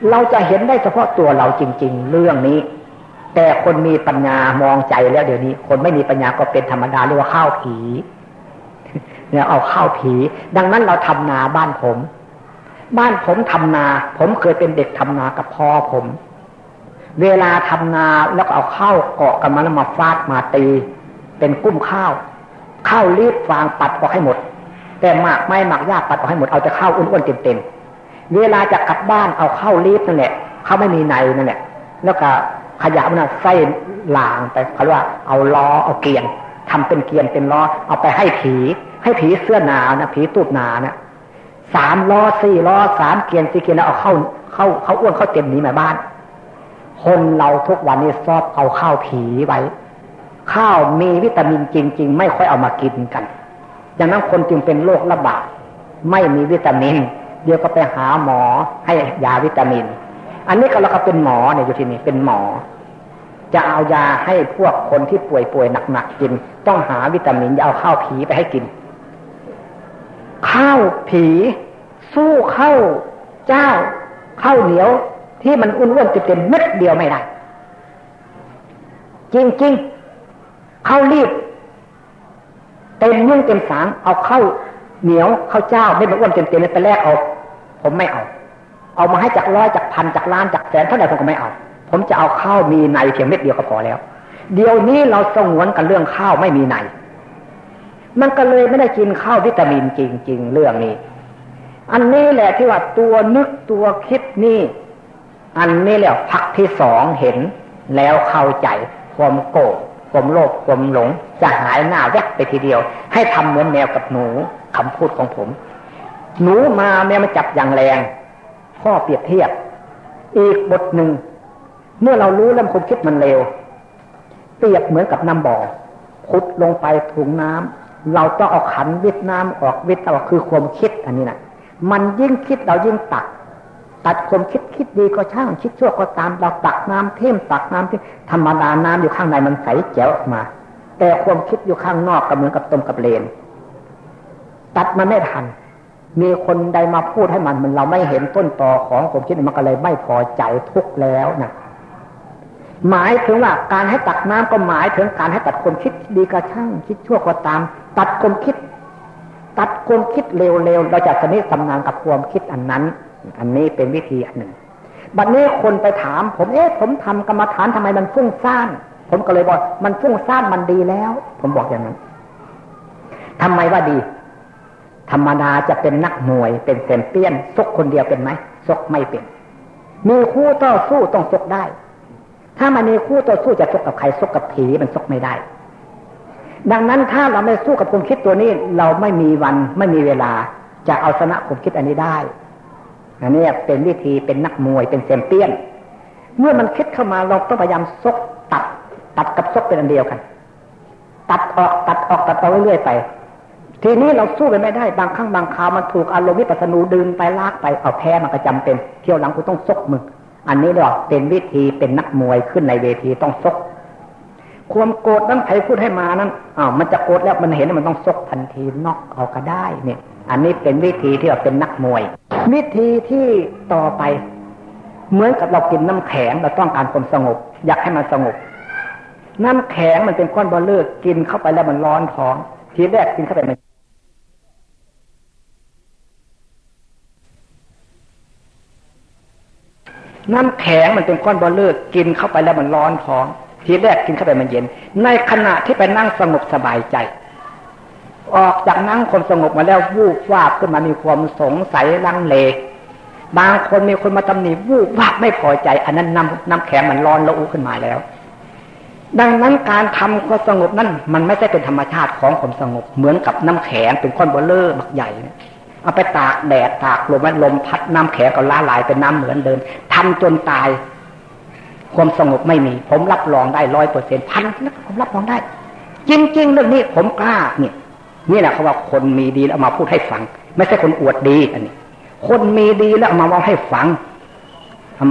เราจะเห็นได้เฉพาะตัวเราจริง ๆ เรื่องนี้ แต่คนมีปัญญามองใจแล้วเดี๋ยวนี้ คนไม่มีปัญญาก็เป็นธรรมดาเรียกว่าข้าวผีเนี่ยเอาข้าวผี ดังนั้นเราทำนาบ้านผม บ้านผมทำนา ผมเคยเป็นเด็กทำนากับพ่อผม เวลาทำนาแล้วก็เอาข้าวเกาะกันมาแล้วมาฟาดมาตี เป็นกุ้มข้าวข้าวรีบฟางปัดออกให้หมด แต่หมากไม่หมากยาปัดออกให้หมดเอาแต่ข้าวอ้วนๆเต็มๆเวลาจะกลับบ้านเอาข้าวรีบนั่นแหละข้าวไม่มีในนั่นแหละแล้วก็ขยะมันใส่หลางไปเขาเรียกว่าเอาล้อเอาเกียนทำเป็นเกียนเป็นล้อเอาไปให้ผี ให้ผีเสื้อหนานะผีตูดหนานะ สามล้อสี่ล้อสามเกียนสี่เกียนแล้วเอาเข้าเข้าเข้าอ้วนเข้าเต็มนี้มาบ้าน คนเราทุกวันนี้ชอบเอาข้าวผีไว้ ข้าวมีวิตามินจริง ๆ ไม่ค่อยเอามากินกันดังนั้นคนจึงเป็นโรคระบาดไม่มีวิตามิน เดี๋ยวก็ไปหาหมอให้ยาวิตามิน อันนี้ก็เราก็เป็นหมอเนี่ยอยู่ที่นี่เป็นหมอ จะเอายาให้พวกคนที่ป่วยๆหนักๆกิน ต้องหาวิตามินจะเอาข้าวผีไปให้กิน ข้าวผี สู้ข้าวเจ้าข้าวเหนียวที่มันอ้วนๆเต็มเม็ดเดียวไม่ได้ จริงๆเข้ารีบเต็มยุ่งเต็มสางเอาเข้าเหนียวเข้าเจ้าไม่มาอ้วนเต็มๆเลยไปแลกเอาผมไม่เอา เอามาให้จากร้อยจากพันจากล้านจากแสนเท่าไหร่ผมก็ไม่เอา ผมจะเอาข้าวมีในเพียงเม็ดเดียวก็พอแล้ว เดี๋ยวนี้เราสงวนกันเรื่องข้าวไม่มีใน มันก็เลยไม่ได้กินข้าววิตามินจริง ๆ เรื่องนี้ อันนี้แหละที่ว่าตัวนึกตัวคิดนี่ อันนี้แหละพักที่สองเห็น แล้วเข้าใจความโกรธความโลภความหลง จะหายหน้าแวบไปทีเดียว ให้ทำเหมือนแมวกับหนูคำพูดของผม หนูมาแมวมาจับอย่างแรงพ่อเปรียบเทียบ อีกบทหนึ่ง เมื่อเรารู้แล้วความคิดมันเร็ว เปรียบเหมือนกับน้ำบ่อขุดลงไปถุงน้ำ เราต้องเอาขันวิทน้ำออกวิทออกคือความคิดอันนี้นะมันยิ่งคิดเรายิ่งตัก ตัดความคิดคิดดีก็ช่างคิดชั่วก็ตามเราตักน้ำเทมตักน้ำที่ธรรมดาน้ำอยู่ข้างในมันใสแจ๋วออกมา แต่ความคิดอยู่ข้างนอกก็เหมือนกับต้มกับเลน ตัดมันไม่ทัน มีคนใดมาพูดให้มันมันเราไม่เห็นต้นตอของความคิดมันก็เลยไม่พอใจทุกแล้วนะหมายถึงว่าการให้ตักน้ำก็หมายถึงการให้ตัดความคิดดีก็ช่างคิดชั่วก็ตาม ตัดความคิด ตัดความคิดเร็วๆ เราจะสนิทสำนานกับความคิดอันนั้น อันนี้เป็นวิธีอันหนึ่ง บัดนี้คนไปถาม ผมเอ๊ะผมทำกรรมฐานทำไมมันฟุ้งซ่าน ผมก็เลยบอก มันฟุ้งซ่านมันดีแล้ว ผมบอกอย่างนั้นทำไมว่าดี ธรรมดาจะเป็นนักมวยเป็นเซนเปี้ยนซกคนเดียวเป็นไหมซกไม่เป็น มีคู่ต่อสู้ต้องซกได้ ถ้ามันมีคู่ต่อสู้จะซกกับใครซกกับผีมันซกไม่ได้ ดังนั้นถ้าเราไม่สู้กับความคิดตัวนี้ เราไม่มีวันไม่มีเวลา จะเอาชนะความคิดอันนี้ได้อันนี้เป็นวิธีเป็นนักมวยเป็นเซมเปี้ยน เมื่อมันคิดเข้ามาเราต้องพยายามซกตัด ตัดกับซกเป็นอันเดียวกัน ตัดออกตัดออกตัดไปเรื่อยๆไป ทีนี้เราสู้ไปไม่ได้บางครั้งบางคราวมันถูกอารมณ์วิปัสสนูดึงไปลากไปเอาแพ้มันก็จำเป็นเที่ยวหลังกูต้องซกมึงอันนี้เรียกเป็นวิธีเป็นนักมวยขึ้นในเวทีต้องซก ความโกรธนั้นใครพูดให้มานั้นอ้าวมันจะโกรธแล้วมันเห็นมันต้องซกทันทีนอกเอาก็ได้เนี่ย อันนี้เป็นวิธีที่เราเป็นนักมวย วิธีที่ต่อไป เหมือนกับเรากินน้ำแข็งเราต้องการความสงบ อยากให้มันสงบ น้ำแข็งมันเป็นก้อนบอลเลอร์กินเข้าไปแล้วมันร้อนท้อง ทีแรกกินเข้าไปมันน้ำแข็งมันเป็นก้อนบอลเลอร์กินเข้าไปแล้วมันร้อนท้อง ทีแรกกินเข้าไปมันเย็น ในขณะที่ไปนั่งสงบสบายใจ ออกจากนั่งคนสงบมาแล้ววูบวาบขึ้นมามีความสงสัยลังเล บางคนมีคนมาตำหนิวูบวาบไม่พอใจ อันนั้นน้ำน้ำแข็งมันร้อนระอุขึ้นมาแล้ว ดังนั้นการทำความสงบนั้นมันไม่ใช่เป็นธรรมชาติของความสงบ เหมือนกับน้ำแข็งเป็นก้อนบอลเลอร์บักใหญ่เอาไปตากแดดตากลมลมพัดน้ำแข็งก็ล้าลายเป็นน้ำเหมือนเดิมทำจนตาย ความสงบไม่มี ผมรับรองได้ร้อยเปอร์เซ็นพันนะผมรับรองได้ จริง ๆ เรื่องนี้ผมกล้าเนี่ยนี่แหละเขาว่าคนมีดีแล้วมาพูดให้ฟัง ไม่ใช่คนอวดดีอันนี้ คนมีดีแล้วมาเล่าให้ฟัง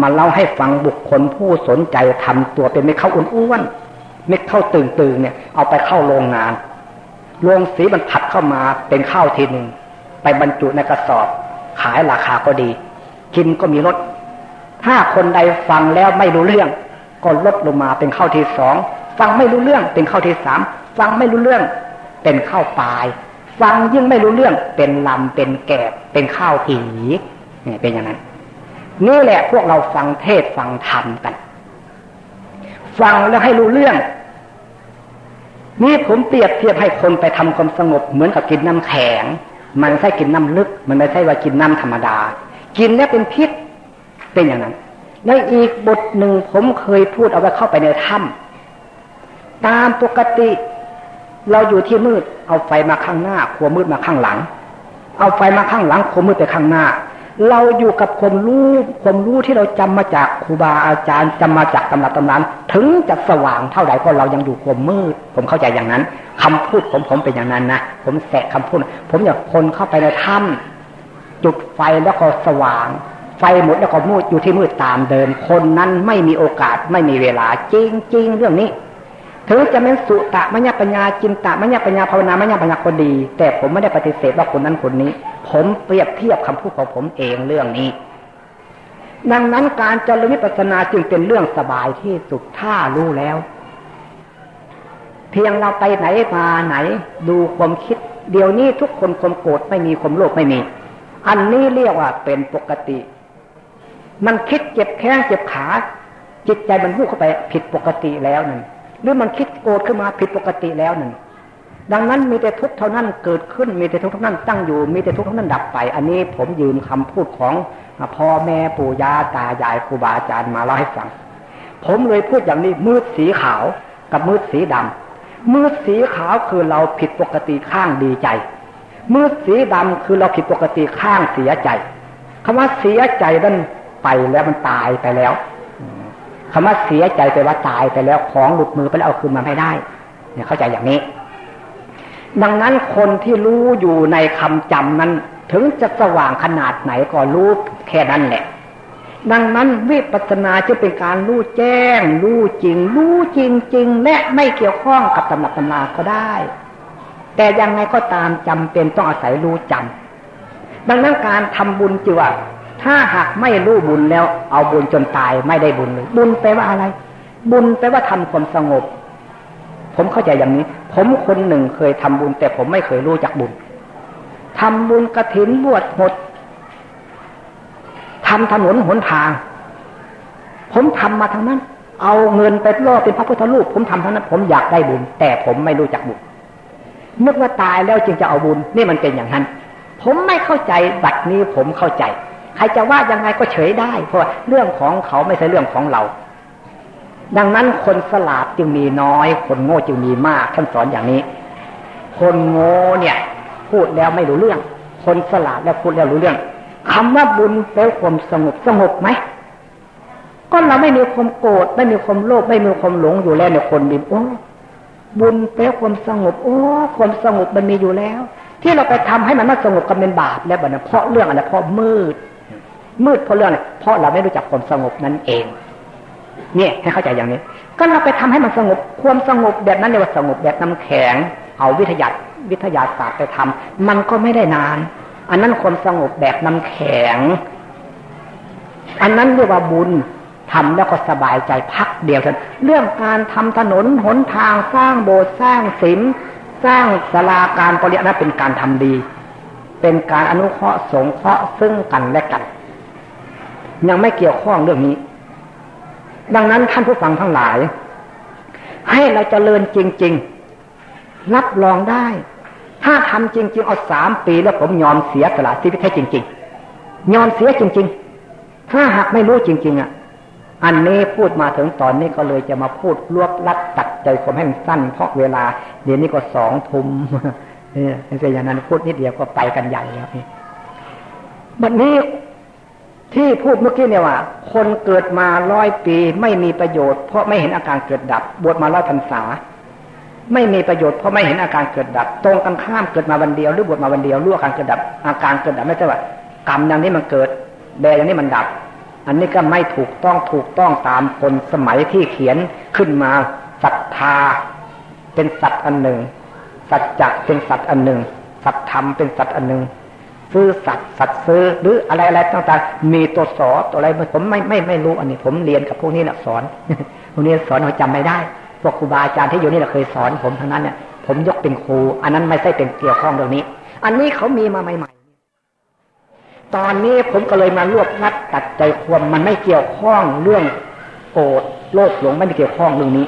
มาเล่าให้ฟังบุคคลผู้สนใจทำตัวเป็นไม่เข้าอ้วนๆไม่เข้าตื่นๆเนี่ย เอาไปเข้าโรงงานโรงสีมันผัดเข้ามาเป็นข้าวทีหนึ่งไปบรรจุในกระสอบ ขายราคาก็ดี กินก็มีลด ถ้าคนใดฟังแล้วไม่รู้เรื่อง ก็ลดลงมาเป็นข้าวที่สองฟังไม่รู้เรื่องเป็นข้าวที่สามฟังไม่รู้เรื่อง เป็นข้าวปลาย ฟังยิ่งไม่รู้เรื่องเป็นลำเป็นแกบเป็นข้าวผีนี่เป็นอย่างนั้นนี่แหละพวกเราฟังเทศฟังธรรมกัน ฟังแล้วให้รู้เรื่อง นี่ผมเปรียบเทียบให้คนไปทำความสงบเหมือนกับกินน้ำแข็ง มันไม่ใช่กินน้ำลึก มันไม่ใช่ว่ากินน้ำธรรมดา กินแล้วเป็นพิษ เป็นอย่างนั้นในอีกบทหนึ่งผมเคยพูดเอาไว้เข้าไปในถ้ำตามปกติ เราอยู่ที่มืด เอาไฟมาข้างหน้าขัวมืดมาข้างหลัง เอาไฟมาข้างหลังขัวมืดไปข้างหน้า เราอยู่กับความรู้ความรู้ที่เราจำมาจากครูบาอาจารย์จำมาจากตำรับตำนานถึงจะสว่างเท่าไหร่ก็เรายังอยู่ความมืด ผมเข้าใจอย่างนั้นคำพูดผมผมเป็นอย่างนั้นนะผมแสะคำพูด ผมอยากคนเข้าไปในถ้ำจุดไฟแล้วก็สว่าง ไฟหมดแล้วก็มืดอยู่ที่มืดตามเดิม คนนั้นไม่มีโอกาสไม่มีเวลาจริงจริงเรื่องนี้ถึงจะเป็นสุตะมัญญปัญญาจินตะมัญญปัญญาภาวนามัญญปัญญาคนดี แต่ผมไม่ได้ปฏิเสธว่าคนนั้นคนนี้ ผมเปรียบเทียบคำพูดของผมเองเรื่องนี้ ดังนั้นการเจริญวิปัสสนาจึงเป็นเรื่องสบายที่สุดถ้ารู้แล้ว เพียงเราไปไหนมาไหน ดูความคิด เดี๋ยวนี้ทุกคนความโกรธไม่มีความโลภไม่มี อันนี้เรียกว่าเป็นปกติ มันคิดเจ็บแข้งเจ็บขา จิตใจมันพุ่งเข้าไปผิดปกติแล้วนั่นหรือมันคิดโกรธขึ้นมาผิดปกติแล้วนั่นดังนั้นมีแต่ทุกข์เท่านั้นเกิดขึ้นมีแต่ทุกข์เท่านั้นตั้งอยู่ มีแต่ทุกข์เท่านั้นดับไป อันนี้ผมยืมคำพูดของพ่อแม่ปู่ย่าตายายครูบาอาจารย์มาเล่าให้ฟัง ผมเลยพูดอย่างนี้มืดสีขาวกับมืดสีดำมืดสีขาวคือเราผิดปกติข้างดีใจ มืดสีดำคือเราผิดปกติข้างเสียใจคำว่าเสียใจนั้น ไปแล้วมันตายไปแล้วคำว่าเสียใจไปว่าตายไปแล้วของหลุดมือไปแล้วเอาคืนมาไม่ได้เนี่ยเข้าใจอย่างนี้ ดังนั้นคนที่รู้อยู่ในคำจำนั้น ถึงจะสว่างขนาดไหนก็รู้แค่นั้นแหละ ดังนั้นวิปัสสนาจะเป็นการรู้แจ้ง รู้จริง รู้จริงจริงและไม่เกี่ยวข้องกับตำหนักตำนาก็ได้ แต่ยังไงก็ตามจำเป็นต้องอาศัยรู้จำดังนั้นการทำบุญจิว่า ถ้าหากไม่รู้บุญแล้ว เอาบุญจนตายไม่ได้บุญเลย บุญแปลว่าอะไร บุญแปลว่าทำความสงบ ผมเข้าใจอย่างนี้ ผมคนหนึ่งเคยทำบุญ แต่ผมไม่เคยรู้จักบุญทำบุญกระถินบวชหมดทำถนนหนทาง ผมทำมาทั้งนั้น เอาเงินไปล่อเป็นพระพุทธรูป ผมทำทั้งนั้น ผมอยากได้บุญ แต่ผมไม่รู้จักบุญนึกว่าตายแล้วจึงจะเอาบุญ นี่มันเป็นอย่างนั้น ผมไม่เข้าใจบัดนี้ผมเข้าใจ ใครจะว่ายังไงก็เฉยได้ เพราะเรื่องของเขาไม่ใช่เรื่องของเรา ดังนั้นคนสลาดจึงมีน้อย คนโง่จึงมีมากท่านสอนอย่างนี้ คนโง่เนี่ย พูดแล้วไม่รู้เรื่อง คนสลาดแล้วพูดแล้วรู้เรื่องคำว่าบุญแปลความสงบสงบไหมก็เราไม่มีความโกรธไม่มีความโลภไม่มีความหลงอยู่แล้วเนี่ยคนดีโอ้บุญแปลความสงบ โอ้ความสงบมันมีอยู่แล้ว ที่เราไปทำให้มันไม่สงบก็เป็นบาปแล้วบบนั้นเพราะเรื่องอะไรเพราะมืด มืดเพราะเรื่องอะไรเพราะเราไม่รู้จักความสงบนั่นเอง เนี่ยให้เข้าใจอย่างนี้ ก็เราไปทำให้มันสงบความสงบแบบนั้นเรียกว่าสงบแบบน้ำแข็ง เอาวิทยาวิทยาศาสตร์ไปทำมันก็ไม่ได้นาน อันนั้นความสงบแบบน้ำแข็ง อันนั้นเรียกว่าบุญทำแล้วก็สบายใจพักเดียวกันเรื่องการทำถนนหนทางสร้างโบสถ์สร้างศิลสร้างศาลาการปริยนั้นเป็นการทำดี เป็นการอนุเคราะห์สงเคราะห์ซึ่งกันและกัน ยังไม่เกี่ยวข้องเรื่องนี้ ดังนั้นท่านผู้ฟังทั้งหลาย ให้เราจเจริญจริง ๆ รับรองได้ ถ้าทำจริง ๆ เอาสามปีแล้วผมยอมเสียสละชีวิตให้จริง ๆ ยอมเสียจริง ๆ ถ้าหากไม่รู้จริง ๆ อะ อันนี้พูดมาถึงตอนนี้ก็เลยจะมาพูดรวบลัดตัดใจผมให้มันสั้นเพราะเวลา เดี๋ยวนี้ก็สองทุ่มเนี่ยเป็นอย่างนั้นพูดนิดเดียวก็ไปกันใหญ่แล้วนี่บัดนี้ ที่พูดเมื่อกี้เนี่ยว่า คนเกิดมาร้อยปีไม่มีประโยชน์ เพราะไม่เห็นอาการเกิดดับ บวชมาร้อยพรรษา ไม่มีประโยชน์เพราะไม่เห็นอาการเกิดดับ ตรงกันข้ามเกิดมาวันเดียวหรือบวชมาวันเดียวรู้อาการเกิดดับ อาการเกิดดับไม่ใช่ว่ากรรมอย่างนี้มันเกิดแบอย่างนี้มันดับ อันนี้ก็ไม่ถูกต้องถูกต้องตามคนสมัยที่เขียนขึ้นมาศรัทธา เป็นสัตว์อันหนึ่งสัจจะเป็นสัตว์อันหนึ่งสัตธรรมเป็นสัตว์อันหนึ่ง ซื้อสัตว์สัตว์ซื้อหรืออะไรอะไรต่างๆ มีตัวสอตัวอะไรผมไม่ไม่ไม่รู้อันนี้ ผมเรียนกับพวกนี้นะสอนพวกนี้สอนเราจำไม่ได้ พวกครูบาอาจารย์ที่อยู่นี่เราเคยสอนผมทั้งนั้นเนี่ยผมยกเป็นครู อันนั้นไม่ใช่เป็นเกี่ยวข้องเรื่องนี้ อันนี้เขามีมาใหม่ๆ ตอนนี้ผมก็เลยมารวบรัดตัดใจความมันไม่เกี่ยวข้องเรื่องโกรธโลภหลงไม่เกี่ยวข้องเรื่องนี้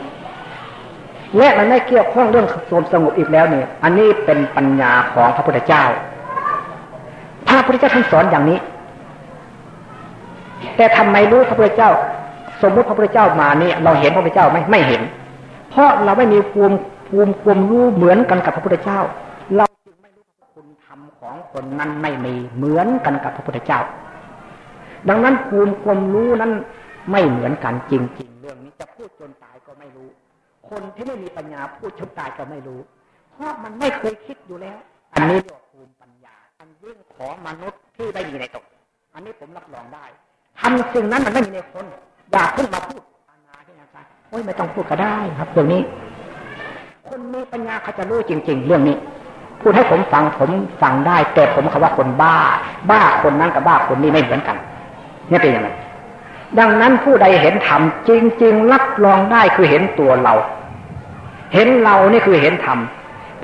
และมันไม่เกี่ยวข้องเรื่องสมสงบอีกแล้วเนี่ย อันนี้เป็นปัญญาของพระพุทธเจ้า ระพุทธเจ้าท่านสอนอย่างนี้ แต่ทำไมรู้พระพุทธเจ้า สมมติพระพุทธเจ้ามาเนี่ยเราเห็นพระพุทธเจ้าไหมไม่เห็น เพราะเราไม่มีภูมิภูมิความรู้เหมือนกันกับพระพุทธเจ้า เราจึงไม่รู้ว่าคนทำของคนนั้นไม่มีเหมือนกันกับพระพุทธเจ้า ดังนั้นภูมิความรู้นั้นไม่เหมือนกันจริง ๆ เรื่องนี้จะพูดจนตายก็ไม่รู้ คนที่ไม่มีปัญญาพูดจนตายก็ไม่รู้ เพราะมันไม่เคยคิดอยู่แล้ว อันนี้ อันยิ่งของมนุษย์ที่ไม่มีในตกอันนี้ผมรับรองได้ทำสิ่งนั้นมันไม่มีในคนอย่าเพิ่งมาพูดอาณาที่นะครับโอ้ยไม่ต้องพูดก็ได้ครับเรื่องนี้ คนมีปัญญาเขาจะรู้จริง ๆ เรื่องนี้ พูดให้ผมฟังผมฟังได้ แต่ผมคำว่าคนบ้า บ้าคนนั้นกับบ้าคนนี้ไม่เหมือนกันนี่เป็นยังไงดังนั้นผู้ใดเห็นธรรมจริง ๆ รับรองได้คือเห็นตัวเรา เห็นเรานี่คือเห็นธรรม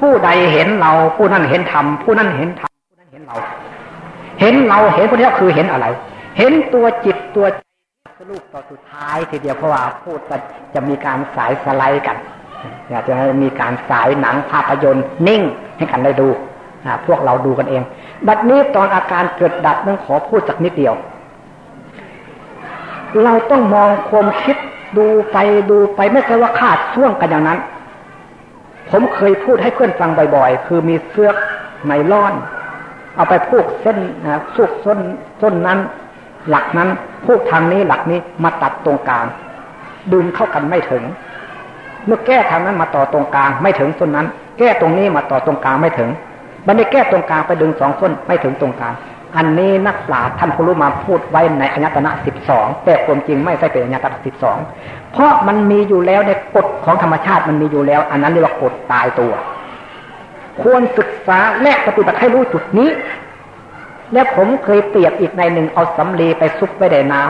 ผู้ใดเห็นเราผู้นั้นเห็นธรรมผู้นั้นเห็นธรรม เห็นเรา เห็นเราเห็นคนนี้คือเห็นอะไร เห็นตัวจิตตัวสรุปต่อสุดท้ายทีเดียวเพราะว่าพูดจะมีการสายสไลด์กันอยากจะให้มีการสายหนังภาพยนตร์นิ่งให้กันได้ดูพวกเราดูกันเอง บัดนี้ตอนอาการเกิดดับนั้นขอพูดสักนิดเดียว เราต้องมองความคิดดูไปดูไปไม่ใช่ว่าขาดช่วงกันอย่างนั้น ผมเคยพูดให้เพื่อนฟังบ่อยๆ คือมีเสื้อไนล่อน เอาไปพูกเส้นนะสุกส้นส้นนั้น หลักนั้นพูกทางนี้หลักนี้มาตัดตรงกลาง ดึงเข้ากันไม่ถึง เมื่อแก้ทางนั้นมาต่อตรงกลางไม่ถึงส้นนั้น แก้ตรงนี้มาต่อตรงกลางไม่ถึงบันนี้แก้ตรงกลางไปดึงสองส้นไม่ถึงตรงกลางอันนี้นักปราชญ์ท่านผู้รู้มาพูดไว้ในอัญตนะสิบสองแต่ความจริงไม่ใช่เป็นอัญตนะสิบสองเพราะมันมีอยู่แล้วในกฎของธรรมชาติมันมีอยู่แล้ว อันนั้นเรียกว่ากฎตายตัว ควรศึกษาและปฏิบัติให้รู้จุดนี้ และผมเคยเปรียบอีกในหนึ่งเอาสำลีไปซุกไว้ในน้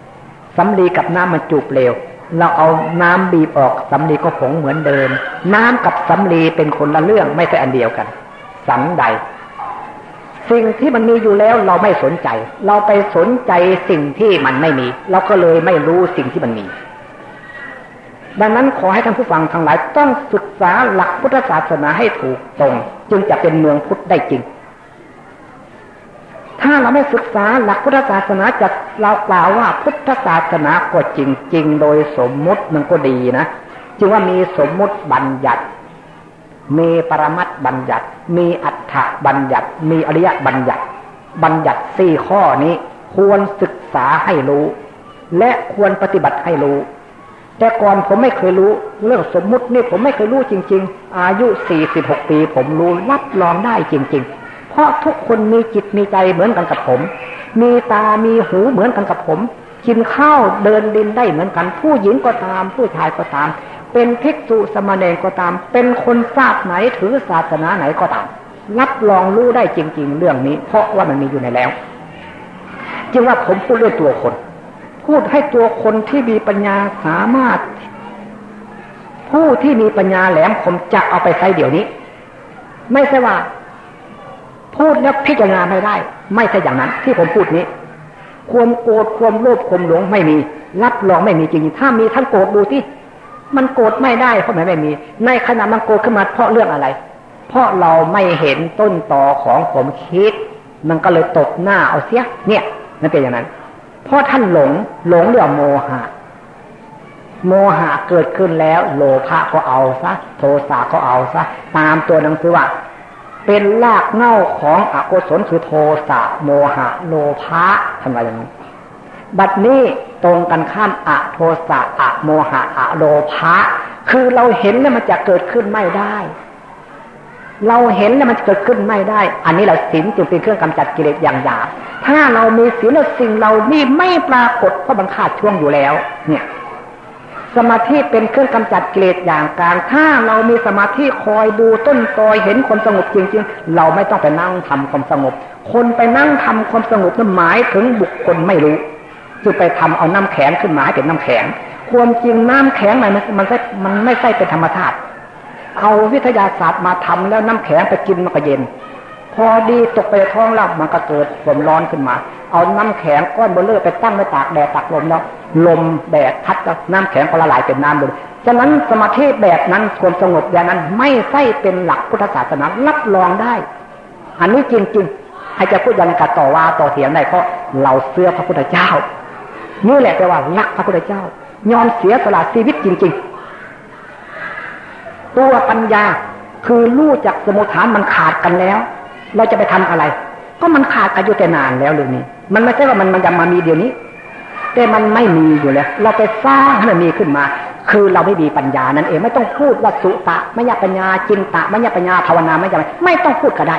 ำสำลีกับน้ำมันจูบเร็วเราเอาน้ำบีบออกสำลีก็ผงเหมือนเดิม น้ำกับสำลีเป็นคนละเรื่องไม่ใช่อันเดียวกัน สันใด สิ่งที่มันมีอยู่แล้วเราไม่สนใจ เราไปสนใจสิ่งที่มันไม่มี เราก็เลยไม่รู้สิ่งที่มันมี ดังนั้นขอให้ท่านผู้ฟังทั้งหลายต้องศึกษาหลักพุทธศาสนาให้ถูกตรง จึงจะเป็นเมืองพุทธได้จริง ถ้าเราไม่ศึกษาหลักพุทธศาสนาจะเรากล่าวว่าพุทธศาสนาก็จริงๆโดยสมมุติมันก็ดีนะจึงว่ามีสมมุติบัญญัติ มีปรมัตบัญญัติ มีอัฏฐบัญญัติ มีอริยบัญญัติ บัญญัติสี่ข้อนี้ควรศึกษาให้รู้ และควรปฏิบัติให้รู้ แต่ก่อนผมไม่เคยรู้เรื่องสมมุตินี่ผมไม่เคยรู้จริง ๆ อายุสี่สิบหกปี ผมรู้รับรองได้จริง ๆ เพราะทุกคนมีจิตมีใจเหมือนกันกับผม มีตามีหูเหมือนกันกับผม กินข้าวเดินดินได้เหมือนกัน ผู้หญิงก็ตาม ผู้ชายก็ตาม เป็นภิกษุสมณเณรก็ตาม เป็นคนทราบไหนถือศาสนาไหนก็ตาม รับรองรู้ได้จริง ๆ เรื่องนี้ เพราะว่ามันมีอยู่ในแล้ว จึงว่าผมพูดเรื่องตัวคน พูดให้ตัวคนที่มีปัญญาสามารถ ผู้ที่มีปัญญาแหลมคมจะเอาไปใช้เดี๋ยวนี้ ไม่ใช่ว่า พูดแล้วพิจารณาไม่ได้ ไม่ใช่อย่างนั้น ที่ผมพูดนี้ ความโกรธความโลภความหลงไม่มี รับรองไม่มีจริง ถ้ามีท่านโกรธดูที่มันโกรธไม่ได้เพราะมันไม่มี ในขณะมันโกรธขึ้นมาเพราะเรื่องอะไร เพราะเราไม่เห็นต้นต่อของผมคิด มันก็เลยตกหน้าเอาเสีย เนี่ยนั่นเป็นอย่างนั้น เพราะท่านหลง หลงเรื่องโมหะ โมหะเกิดขึ้นแล้ว โลภะก็เอาซะโทสะก็เอาซะตามตัวหนังสือว่า เป็นรากเง่าของอกุศลคือโทสะโมหะ โลภะทำไรอย่างนี้ บัดนี้ตรงกันข้ามอะโทสะอะโมหะอะโลภะคือเราเห็นแล้วมันจะเกิดขึ้นไม่ได้ เราเห็นแล้วมันเกิดขึ้นไม่ได้ อันนี้เราศีลจึงเป็นเครื่องกำจัดกิเลสอย่างหยาบถ้าเรามีศีลแล้วสิ่งเรานี่ไม่ปรากฏเพราะมันขาดช่วงอยู่แล้ว เนี่ย สมาธิเป็นเครื่องกำจัดกิเลสอย่างกลาง ถ้าเรามีสมาธิคอยดูต้นตอยเห็นคนสงบจริงๆ เราไม่ต้องไปนั่งทำความสงบ คนไปนั่งทำความสงบนั้นหมายถึงบุคคลไม่รู้คือไปทำเอาน้ำแข็งขึ้นมาให้เป็นน้ำแข็ง ความจริงน้ำแข็งมันมันมันไม่ใช่เป็นธรรมชาติ เอาวิทยาศาสตร์มาทำแล้วน้ำแข็งไปกินมันก็เย็น พอดีตกไปท้องเรามันก็เกิดความร้อนขึ้นมา เอาน้ำแข็งก้อนเบลเลอร์ไปตั้งไว้ตากแดดตากลมแล้วลมแดดพัดแล้วน้ำแข็งก็ละลายเป็นน้ำเลยฉะนั้นสมาธิแบบนั้นความสงบอย่างนั้นไม่ใช่เป็นหลักพุทธศาสนารับรองได้ อันนี้จริงๆให้จะพูดยังกัดต่อว่าต่อเถียงได้เพราะเราเสื้อพระพุทธเจ้านี่แหละแปลว่ารักพระพุทธเจ้า ยอมเสียสละชีวิตจริง ๆ ตัวปัญญาคือรู้จักสมุทฐานมันขาดกันแล้ว เราจะไปทำอะไร ก็มันขาดกันอยู่แต่นานแล้วเรื่องนี้ มันไม่ใช่ว่ามันมันจะมามีเดี๋ยวนี้ แต่มันไม่มีอยู่แล้ว เราไปสร้างให้มันมีขึ้นมา คือเราไม่มีปัญญานั่นเองไม่ต้องพูดว่าสุตะไม่ยาปัญญาจินตะไม่ยาปัญญาภาวนาไม่ยาไม่ต้องพูดก็ได้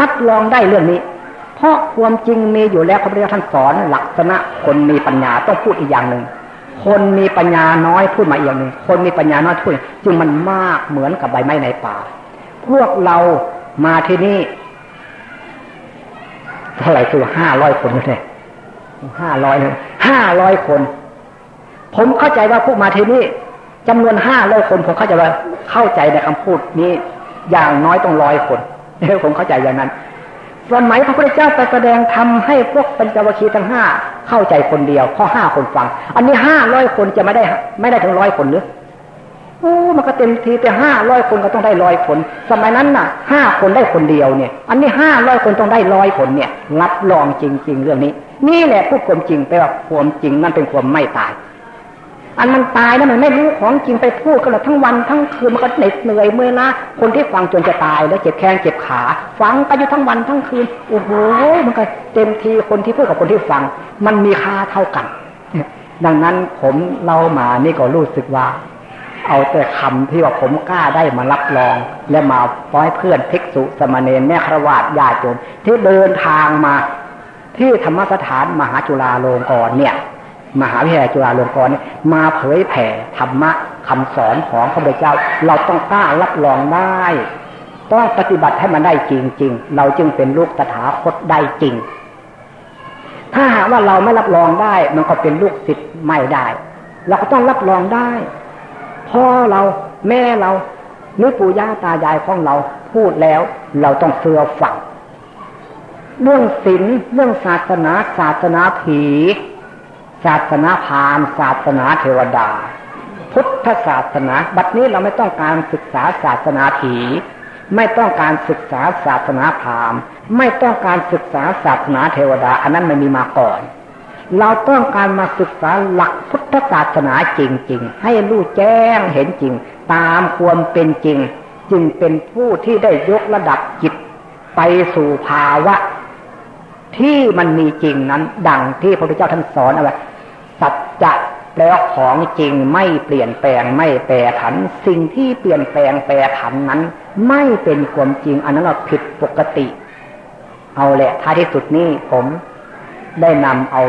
รับรองได้เรื่องนี้ เพราะความจริงมีอยู่แล้วพระพุทธเจ้าท่านสอนลักษณะคนมีปัญญาต้องพูดอีกอย่างหนึ่ง คนมีปัญญาน้อยพูดมาอีกองหนึ่งคนมีปัญญาน้อยพูดจึงมันมากเหมือนกับใบไม้ในป่า พวกเรามาที่นี่เท่าไหร่คือห้าร้อยคนเลยห้าร้อยห้าร้อยคน ผมเข้าใจว่าผู้มาที่นี่จำนวนห้าร้อยคน ผมเข้าใจว่าเข้าใจในคำพูดนี้ อย่างน้อยต้องร้อยคนผมเข้าใจอย่างนั้น สมัยพระพุทธเจ้าไปแสดงทำให้พวกปัญจวัคคีย์ทั้งห้าเข้าใจคนเดียวเพราะห้าคนฟัง อันนี้ห้าร้อยคนจะไม่ได้ ไม่ได้ถึงร้อยคนหรือโอ้มันก็เต็มทีแต่ห้าร้อยคนก็ต้องได้ร้อยคน สมัยนั้นน่ะห้าคนได้คนเดียวเนี่ย อันนี้ห้าร้อยคนต้องได้ร้อยคนเนี่ยรับรองจริง ๆ เรื่องนี้ นี่แหละพูดความจริงไปว่าความจริงนั่นเป็นความไม่ตาย อันมันตายแล้วมันไม่รู้ของจริงไปพูดกันเลยทั้งวันทั้งคืนมันก็เหน็ดเหนื่อยเมื่อละคนที่ฟังจนจะตายแล้วเจ็บแข้งเจ็บขาฟังไปอยู่ทั้งวันทั้งคืนโอ้โหมันก็เต็มทีคนที่พูดกับคนที่ฟัง มันมีค่าเท่ากัน ดังนั้นผมเล่ามานี่ก็รู้สึกว่า เอาแต่คำที่ว่าผมกล้าได้มารับรอง และมาป้อยเพื่อนภิกษุสมณีแม่ครวาดญาติโยมที่เดินทางมาที่ธรรมสถานมหาจุฬาลงกรณ์เนี่ย มหาวิทยาลัยจุฬาลงกรณ์มาเผยแผ่ธรรมะคำสอนของพระพุทธเจ้า เราต้องกล้ารับรองได้ต้องปฏิบัติให้มันได้จริง ๆ เราจึงเป็นลูกตถาคตได้จริง ถ้าหากว่าเราไม่รับรองได้ มันก็เป็นลูกศิษย์ไม่ได้ เราก็ต้องรับรองได้พ่อเราแม่เราหรือปู่ย่าตายายของเราพูดแล้ว เราต้องเสื่อฝังเรื่องศีลเรื่องศาสนาศาสนาผี ศาสนาพราหมณ์ศาสนาเทวดา พุทธศาสนา บัดนี้เราไม่ต้องการศึกษาศาสนาผีไม่ต้องการศึกษาศาสนาพราหมณ์ ไม่ต้องการศึกษาศาสนาเทวดา อันนั้นไมันมีมาก่อน เราต้องการมาศึกษาหลักพุทธศาสนาจริง ๆ ให้รู้แจ้งเห็นจริง ตามความเป็นจริง จึงเป็นผู้ที่ได้ยกระดับจิต ไปสู่ภาวะ ที่มันมีจริงนั้น ดังที่พระพุทธเจ้าท่านสอนเอาไว้ สัจจะแปลว่าของจริงไม่เปลี่ยนแปลงไม่แปรผัน สิ่งที่เปลี่ยนแปลงแปรผันนั้น ไม่เป็นความจริงอันนั้นเราผิดปกติ เอาแหละท้ายที่สุดนี้ผมได้นำเอา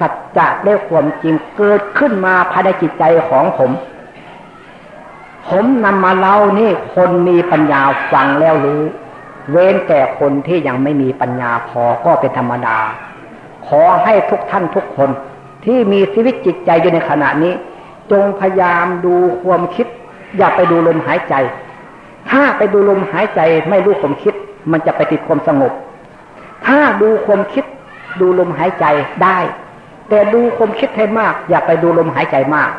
สัจจะได้ความจริงเกิดขึ้นมาภายในจิตใจของผม ผมนำมาเล่านี่คนมีปัญญาฟังแล้วรู้ เว้นแต่คนที่ยังไม่มีปัญญาพอก็เป็นธรรมดา ขอให้ทุกท่านทุกคน ที่มีชีวิตจิตใจอยู่ในขณะนี้ จงพยายามดูความคิด อย่าไปดูลมหายใจ ถ้าไปดูลมหายใจไม่รู้ความคิด มันจะไปติดความสงบ ถ้าดูความคิด ดูลมหายใจได้ แต่ดูความคิดให้มาก อย่าไปดูลมหายใจมาก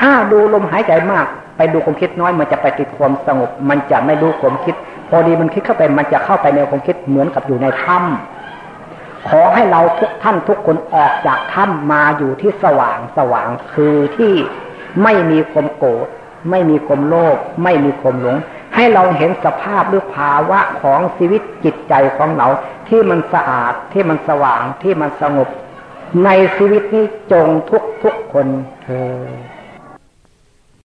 ถ้าดูลมหายใจมาก ไปดูความคิดน้อย มันจะไปติดความสงบ มันจะไม่รู้ความคิด พอดีมันคิดเข้าไปมันจะเข้าไปในความคิดเหมือนกับอยู่ในถ้ำ ขอให้เราทุกท่านทุกคนออกจากถ้ำมาอยู่ที่สว่างสว่างคือที่ไม่มีความโกรธไม่มีความโลภไม่มีความหลง ให้เราเห็นสภาพหรือภาวะของชีวิตจิตใจของเรา ที่มันสะอาดที่มันสว่างที่มันสงบ ในชีวิตนี้จงทุกทุกคนเธอ